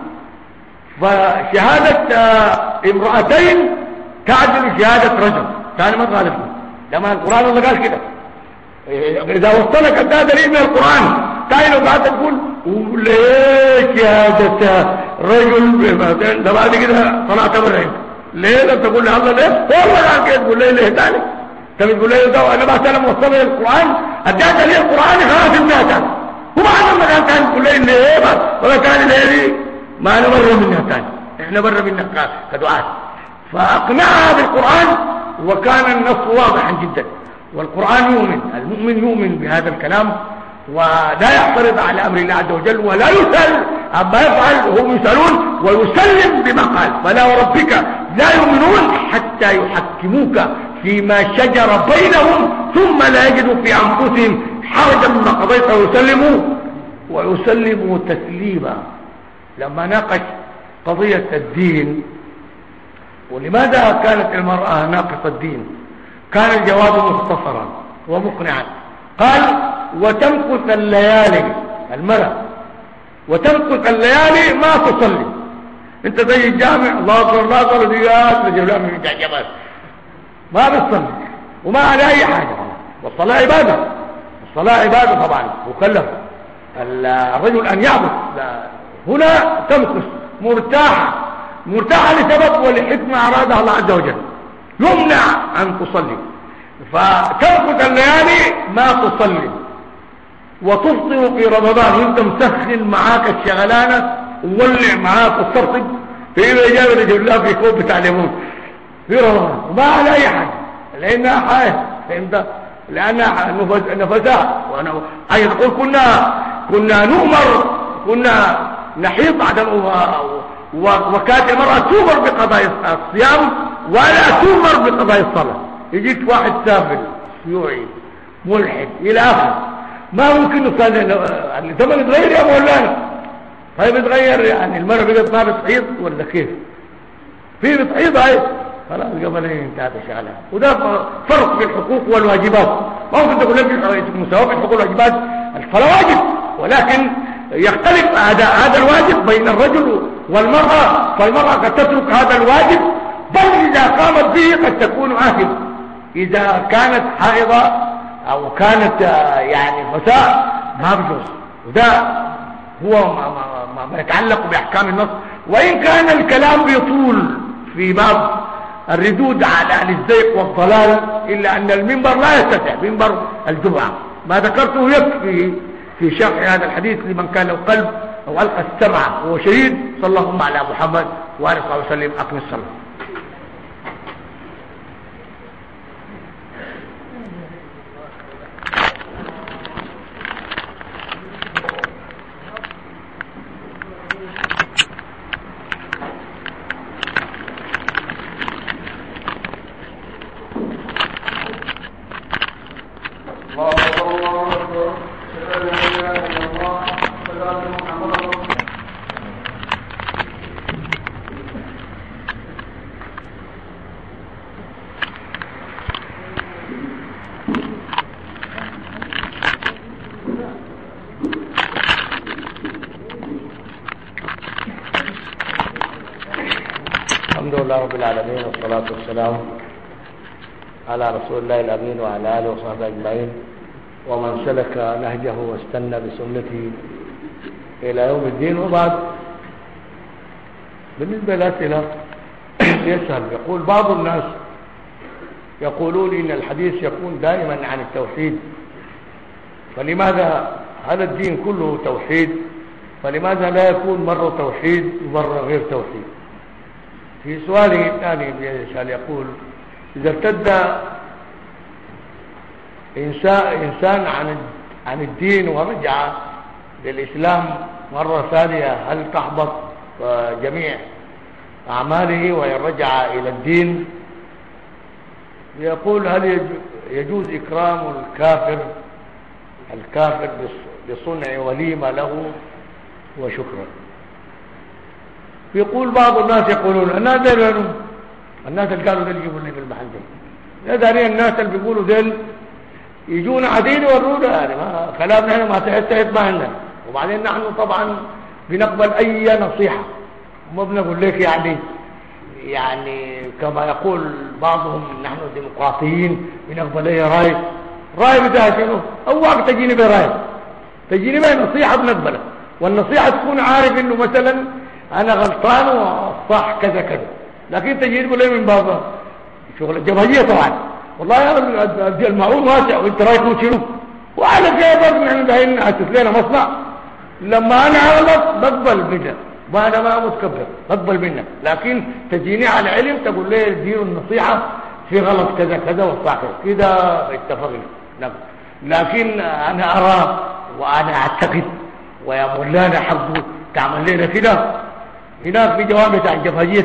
فشهادة امرأتين تعدل شهادة رجل. ثاني ما تغالفه لما القرآن الله قال كده. إذا وصلك ده دليل من القرآن. ثاني لو قعدت تقول وليه شهادة رجل ده بعد كده طلعت بره ليه؟ ده تقول لي الله ليه والله قال كده. تقول ليه ليه ثاني انت بتقول ليه ده أنا بقى سلم وصلني القرآن أديت لي القرآن خلاص الناس هو بعد ما كان. ثاني تقول لي ليه بس؟ ولا ثاني ليه ما أنا بره منها ثاني إحنا بره منها كدعاء. فأقنعها بالقرآن وكان النص واضحا جدا. والقرآن يؤمن المؤمن يؤمن بهذا الكلام ولا يعترض على أمر الله عز وجل ولا يسأل عما يفعل وهم يسألون ويسلم بما قال. فلا وربك لا يؤمنون حتى يحكموك فيما شجر بينهم ثم لا يجدوا في أنفسهم حرجا مما قضيت. ويسلموا ويسلموا تسليما. لما ناقش قضية الدين ولماذا كانت المرأة ناقصة الدين؟ كان الجواب مختصرا ومقنعا. قال وتمكث الليالي. المرأة وتمكث الليالي ما تصلي. أنت زي الجامع الله أكبر الله اكبر ديات من جبل. ما بتصلي وما على أي حاجة. والصلاة عبادة. الصلاة عبادة طبعا مكلف. الرجل أن يعبد. هنا تمكث مرتاحة. مرتاحة لسبب ولحكمة أرادها الله عز وجل. يمنع أن تصلي. فتمكث الليالي؟ ما تصلي. وتفطر في رمضان. وانت مسخن معاك الشغلانة وولع معاك الصرصب في إجابة رجل الله في كوب بتاع ليمون في رمضان. وما على أي حاجة. لأنها حياة فهمت لأنها نفساء وأنا أي تقول كنا كنا نؤمر. كنا نحيط عدم وكانت المرأة تؤمر بقضاء الصيام ولا تؤمر بقضاء الصلاة. يجيك واحد سافل شيوعي ملحد إلى آخر ما ممكن نصلي يعني زمن يتغير يا مولانا طيب يتغير يعني المرأة بقت ما بتحيض ولا كيف؟ في بتحيض هاي خلاص قبل انتهت الشغلة وده فرق في الحقوق والواجبات. ما ممكن تقول لك مساواة في الحقوق والواجبات. الصلاة واجب. ولكن يختلف هذا هذا الواجب بين الرجل والمرأة فالمرأة قد تترك هذا الواجب بل إذا قامت به قد تكون آثمة. إذا كانت حائضة أو كانت يعني فساء ما بجوز وده هو ما, ما, ما, ما يتعلق بأحكام النص. وإن كان الكلام بيطول في باب الردود على أهل الزيق والضلال إلا أن المنبر لا يتسع منبر الجمعة. ما ذكرته يكفي في شرح هذا الحديث لمن كان له قلب أو ألقى السمع وهو شهيد صلى الله على محمد وآله وصحبه وسلم أقم الصلاة. والسلام على رسول الله الأمين وعلى آله وصحبه أجمعين. ومن سلك نهجه واستنى بسنته إلى يوم الدين وبعد. بالنسبة للأسئلة [COUGHS] يسهل يقول بعض الناس يقولون إن الحديث يكون دائما عن التوحيد. فلماذا؟ هذا الدين كله توحيد؟ فلماذا لا يكون مرة توحيد ومرة غير توحيد؟ في سؤاله الثاني يسأل يقول إذا ارتد إنسان عن عن الدين ورجع للإسلام مرة ثانية هل تحبط جميع أعماله ويرجع إلى الدين؟ يقول هل يجوز إكرام الكافر؟ الكافر بصنع وليمة له وشكرا. يقول بعض الناس يقولون الناس ديل الناس اللي قالوا ديل يجيبوا لي في المحل ده دارين الناس اللي بيقولوا ديل يجونا عديد يورونا. يعني ما كلامنا هنا ما تحت ما عندنا. وبعدين نحن طبعا بنقبل أي نصيحة. وما بنقول لك يعني يعني كما يقول بعضهم نحن ديمقراطيين بنقبل أي رأي. رأي بتاع شنو؟ أو تجيني برأي. تجيني بنصيحة بنقبلها. والنصيحة تكون عارف إنه مثلا أنا غلطان والصح كذا كذا. لكن تجي تقول لي من بابا شغل الجماهيريه طبعا. والله يا المعروف واسع وأنت رايك شنو؟ وعلى برضه إحنا دايرين ناسس لنا مصنع. لما أنا أغلط بقبل منك وأنا ما متكبر بقبل منك لكن تجيني على علم تقول لي اديله النصيحة في غلط كذا كذا والصح كده اتفقنا. نعم. لكن أنا أرى وأنا أعتقد ويا مولانا حقه تعمل لنا كده. هناك في جواب بتاع الجفاجية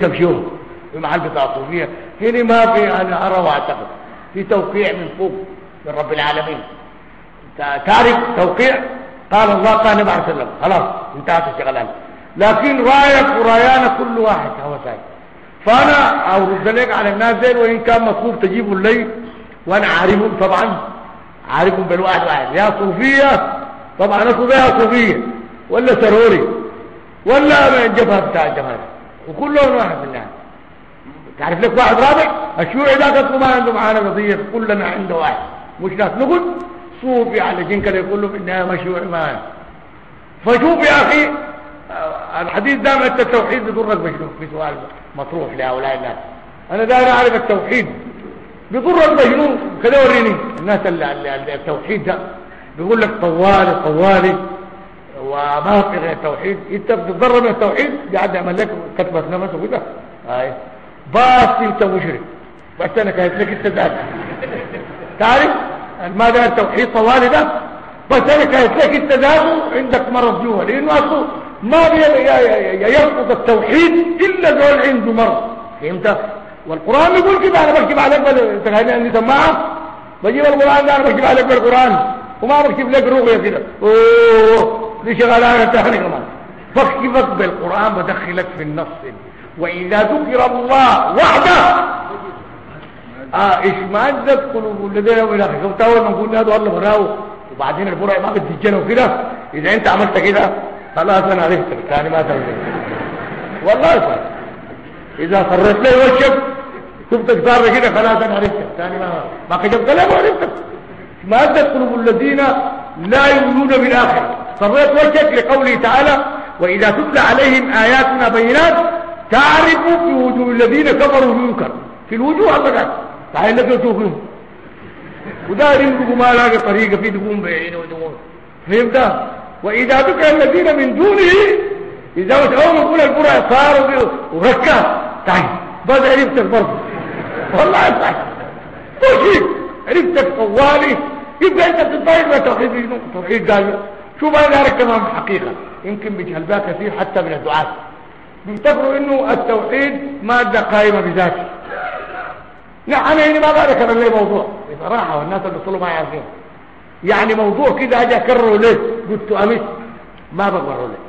في محل بتاع الصوفية. هنا ما في أنا أرى وأعتقد. في توقيع من فوق من رب العالمين. تعرف توقيع. قال الله قال النبي عليه وسلم. خلاص انتهت الشغلان لكن رأيك ورايانا كل واحد هو سايق فأنا اورد لك على الناس دين وإن كان مطلوب تجيبوا الليل وأنا عارفهم طبعا. عارفهم بالواحد واحد. يا صوفية طبعا أنا صوفيه صوفية. ولا سروري. ولا الجبهة بتاع الجمال وكلهم واحد من الناس. تعرف لك واحد رابع؟ الشيوعي ذاك ما عنده معانا قضيه كلنا عنده واحد. مش ناس نقول صوفي على جنك يقول له في النهايه مشروع ما. فشوف يا أخي الحديث ده أنت التوحيد بيضرك بشنو؟ في سؤال مطروح لهؤلاء الناس. أنا داير أعرف التوحيد. بيضرك بشنو؟ كده وريني. الناس اللي التوحيد ده بيقول لك طوالي طوالي. وما في غير التوحيد انت بتتضرر من التوحيد قاعد يعمل لك كتبه نفسه كده هاي بس أنت مشرك. بس أنا كانت لك انت ذات تعرف؟ ما ده التوحيد طوالي ده بس أنا كانت لك انت ذاته عندك مرض جوا. لأنه اصله ما يرفض التوحيد إلا زول عنده مرض. فهمت؟ والقرآن يقول كده أنا بكتب عليك أنت خليني سماعه بجيب القرآن ده أنا بكتب عليك بالقرآن. وما بكتب لك رؤية كده. أوه. دي شغلانه ثانية كمان فكفك بالقرآن بدخلك في النص. وإذا ذكر الله وحده آه اشمئزت قلوب الذين شفت اول ما نقول هذا والله براو وبعدين البرع ما بتسجنه كده. إذا أنت عملت كده خلاص أنا عرفتك ثاني ما تنزل والله صح إذا صرت لي وشك شفتك صار كده خلاص أنا عرفتك الثاني ما ما كتبت. له وعرفتك ما أدت قلوب الذين لا يؤمنون بالآخرة. صريت وجهك لقوله تعالى وإذا تتلى عليهم آياتنا بينات تعرف في وجوه الذين كفروا المنكر. في الوجوه أبدا تعال لك تشوفهم ودارين يقولوا ما لاقي طريقة في دقون بعين ودقون فهمت؟ وإذا ذكر الذين من دونه إذا ما نقول البرع صاروا وركا تعال بس عرفتك برضه. والله صح وشيك عرفتك طوالي. يبقى انت بتطير توحيد توحيد قال شوف أنا دارك كمان حقيقة. يمكن بجهل كثير حتى من الدعاة. بيعتبروا إنه التوحيد مادة قائمة بذاته. لا أنا هنا ما بذكر لي موضوع. بصراحة والناس اللي بيصلوا ما يعرفين يعني موضوع كده أجي اكرره ليه؟ قلت أمس ما بقرره ليه.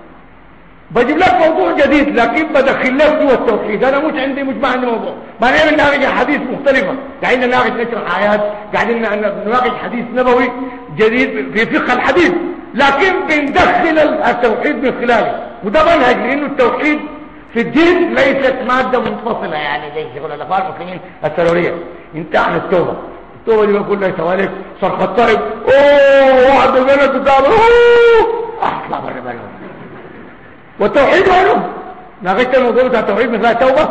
بجيب لك موضوع جديد لكن بدخل لك جوا التوحيد أنا مش عندي مش ما عندي موضوع. ما نعمل نناقش حديث مختلفة. قاعدين نناقش نشرح آيات قاعدين نناقش حديث نبوي جديد في فقه الحديث. لكن بندخل التوحيد من خلاله. وده منهج لأنه التوحيد في الدين ليست مادة منفصلة يعني زي شغل الاخوان المسلمين السلوليه انت عن التوبة. التوبة دي بقول لك سوالف صرخ الطيب أوه واحد البنات قال أوه! اطلع بره بره والتوحيد معلوم ناقشت الموضوع بتاع التوحيد مثل التوبة؟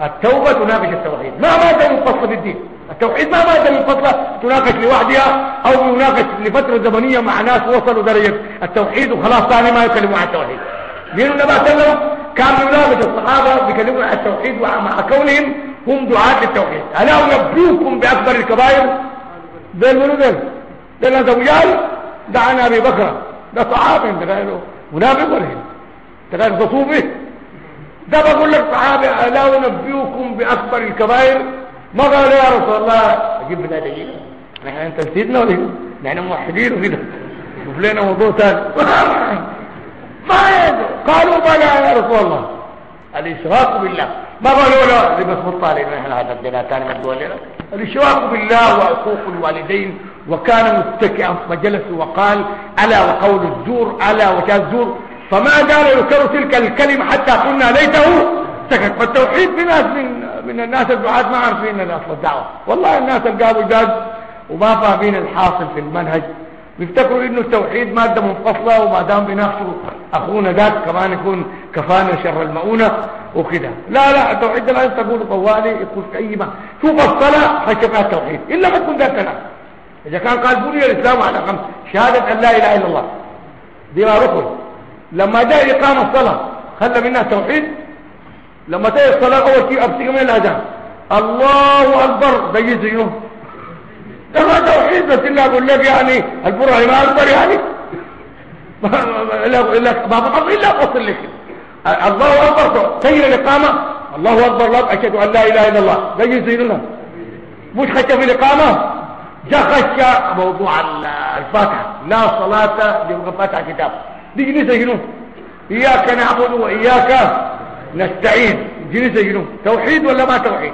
التوبة تناقش التوحيد. ما مادة منفصلة بالدين التوحيد ما مادة منفصلة تناقش لوحدها أو يناقش لفترة زمنية مع ناس وصلوا درجة. التوحيد وخلاص ثاني ما يكلموا عن التوحيد. مين النبي صلى كان يناقش الصحابة بيكلموا عن التوحيد ومع كونهم هم دعاة للتوحيد. ألا أنبئكم بأكبر الكبائر؟ دين منو دين دين هذا وياي؟ دعنا أبي بكر. ده صحابي ده قالوا منافق تغرفوا به ده بقول لك صحابي ألا أنبئكم بأكبر الكبائر. ما قال يا رسول الله أجيب لنا دقيقه نحن أنت نسيتنا ولا إيه؟ نحن موحدين وكده. شوف لنا موضوع ثاني [LAUGHS] ما قالوا بلى يا رسول الله. الإشراك بالله. ما قالوا لا اللي بس مطالب نحن هذا ثاني ما لنا الإشراك بالله وعقوق الوالدين وكان متكئا فجلس وقال ألا وقول الزور ألا وكان الزور. فما زال يذكر تلك الكلمة حتى قلنا ليته سكت. فالتوحيد في ناس من من الناس الدعاة ما عارفين اصل الدعوة. والله الناس القابوا جاز وما فاهمين الحاصل في المنهج. بيفتكروا إنه التوحيد مادة منفصلة وما دام بيناقشوا أخونا ذاك كمان يكون كفانا شر المؤونة وكده لا لا التوحيد لا تقول طوالي يقول في اي ما شوف الصلاة خشبها التوحيد؟ إلا ما تكون ذات إذا كان قال بني الإسلام على خمس شهادة أن لا إله إلا الله. دي ما ركن لما جاء إقام الصلاة خلى منها توحيد لما تأتي الصلاة أول شيء أبتغي من الأذان الله أكبر ده يزينه ده ما توحيد؟ بس إلا أقول لك يعني البرع ما أكبر يعني. ما بحب إلا أصل لك. الله أكبر. تهي الإقامة. الله أكبر. لا أشهد أن لا إله إلا الله. ده يزيننا مش خشى في الإقامة. جاء خشى موضوع الفاتحة. لا صلاة لمن فاتحة كتاب. دي جنسة جنون إياك نعبد وإياك نستعين جنسة جنون توحيد ولا ما توحيد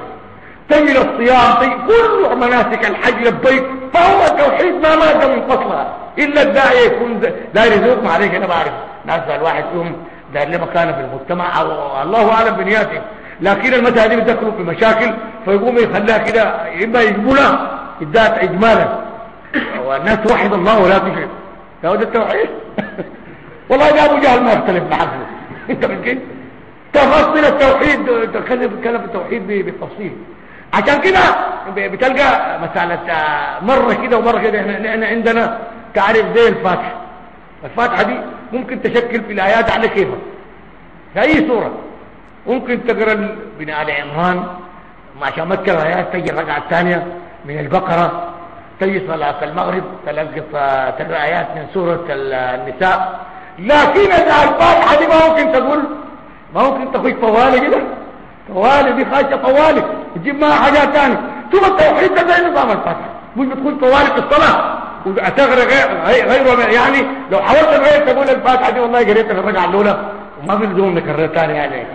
تجي الصيام تجي كل مناسك الحج لبيك فهو التوحيد ما مادة منفصلة إلا الداعي يكون داير يزوق ما أنا بعرف ناس الواحد فيهم داير له مكانه في المجتمع الله أعلم بنياته لكن المتى هذه بتدخلوا في مشاكل فيقوم يخليها كده يبقى يجيبونها الذات إجمالا والناس توحد الله ولا تشرك ده التوحيد والله ده أبو جهل ما يختلف معك [LAUGHS] أنت كده تفصيل التوحيد تتكلم في التوحيد بالتفصيل. عشان كده بتلقى مسألة مرة كده ومرة كده. إحنا عندنا تعرف زي الفاتحة. الفاتحة دي ممكن تشكل في الآيات على كيفك في أي صورة ممكن تقرأ من آل عمران عشان ما تقرأ آيات تجي الرقعة الثانية من البقرة تجي صلاة المغرب تلقى آيات من سورة النساء. لكن الفاتحة دي ما ممكن تقول ما ممكن تخش طوالي كده. طوالي دي خاشة طوالي تجيب معها حاجات ثانية ثم التوحيد ده زي نظام الفاتحة مش بتكون طوالي في الصلاة وتقرى غير يعني لو حاولت غير تقول الفاتحة دي والله قريت الركعة الأولى وما في لزوم نكرر ثاني يعني.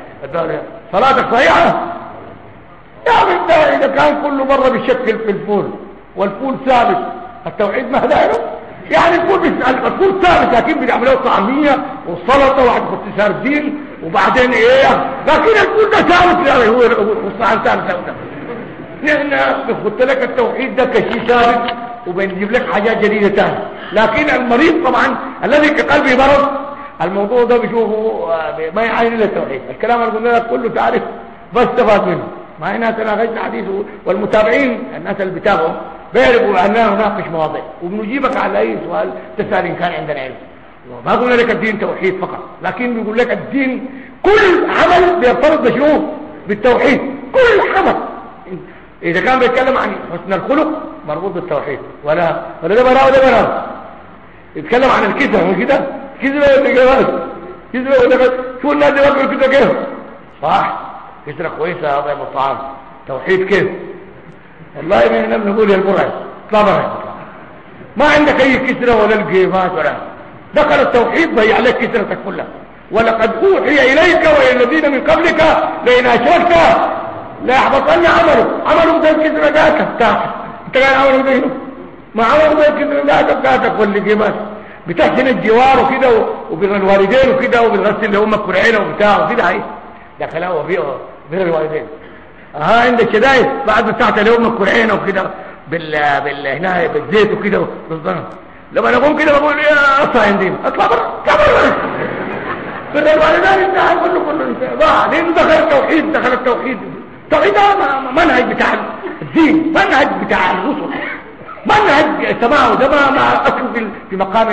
صلاتك صحيحة. يعني انت إذا كان كل مرة بيشكل في الفول والفول ثابت التوحيد ما دايره يعني الفول الفول ثابت لكن بيعملوه طعمية والسلطة واحد خط سردين وبعدين إيه؟ لكن الفول ده ثابت يعني هو والصحن ثابت نحن بنخط لك التوحيد ده كشيء ثابت وبنجيب لك حاجات جديدة تاني لكن المريض طبعا الذي كقلبه مرض الموضوع ده بيشوفه آه، ما يعين إلا التوحيد. الكلام اللي قلنا لك كله تعرف بس تفاد منه. ما هنا تناقشنا حديث والمتابعين الناس اللي بيتابعوا بيعرفوا اننا نناقش مواضيع. وبنجيبك على أي سؤال تسأل إن كان عندنا علم. ما قلنا لك الدين توحيد فقط لكن بيقول لك الدين كل عمل بيرتبط بشنو بالتوحيد. كل عمل. إذا كان بيتكلم عن حسن الخلق مربوط بالتوحيد. ولا ولا ده براء ولا براء. يتكلم عن الكذب. كده؟ كذبه ولا كذبه ولا شو الناس اللي بياكلوا كده كيف؟ صح. كسرة كويسة هذا يا طعام توحيد كيف؟ والله ما إحنا بنقول يا البرع اطلع برا ما عندك أي كسرة ولا القيمات ولا. دخل التوحيد ضيع لك كسرتك كلها. ولقد أوحي إليك وإلى الذين من قبلك لئن أشركت لا يحبطن عمله عمله زي الكسرة ذاتك بتاعتك انت قاعد عمله زي ما عمله زي الكسرة ذاتك بتاعتك والقيمات بتحسن الجوار وكده وبين الوالدين وكده وبتغسل لامك كرعينه وبتاع وكده. هاي. ده كلام بين الوالدين. ها عندك شدايد بعد ما بتاعت لامك كرعينه وكده بال بال هنا بالزيت وكده بالظن لما أنا أقوم كده بقول يا اطلع عندي أطلع بره بره. بين الوالدين انت كله كله. بعدين دخل التوحيد دخل التوحيد. التوحيد ده؟ منهج بتاع الدين منهج بتاع الرسل. منهج سماعه ده ما ما اصله في مقام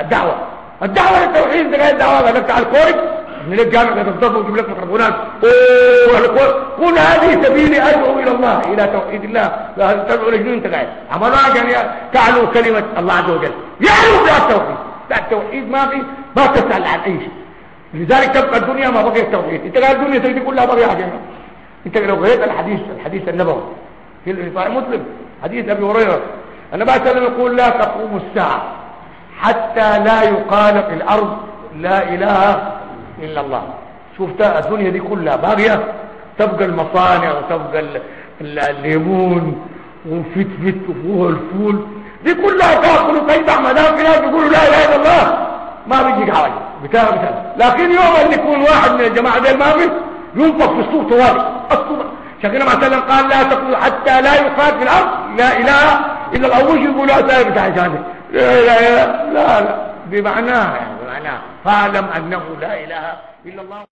الدعوة. الدعوة للتوحيد ده الدعوة. على الكوري من الجامع تفضل ويجيب لك ميكروفونات أوه قل هذه سبيلي أدعو إلى الله إلى توحيد الله. لا تدعو لجنون أنت قاعد؟ عملوا عشان تعلو كلمة الله عز وجل. يعلو بها التوحيد. لا التوحيد ما في ما تسأل عن أي شيء. لذلك تبقى الدنيا ما بقي التوحيد أنت قاعد الدنيا تجي كلها بقي حاجة. أنت لو قريت الحديث الحديث النبوي في صحيح مسلم. حديث أبي هريرة. النبي صلى الله عليه وسلم يقول لا تقوم الساعة حتى لا يقال في الأرض لا إله إلا الله. شفت الدنيا دي كلها باقية. تبقى المصانع وتبقى الليمون وفتفت وفوه الفول. دي كلها تاكل وتجمع مدام في ناس يقولوا لا إله إلا الله. ما بيجيك حاجة بتاع بتاع. لكن يوم اللي يكون واحد من الجماعة دي ما في ينفخ في الصوت طوالي. الصوت شكرا مع سلم قال لا تقول حتى لا يقال في الأرض. لا إله إلا الله. يقول لا بتاع جانب لا لا لا لا. بمعناه يعني بمعناه فاعلم أنه لا إله إلا الله.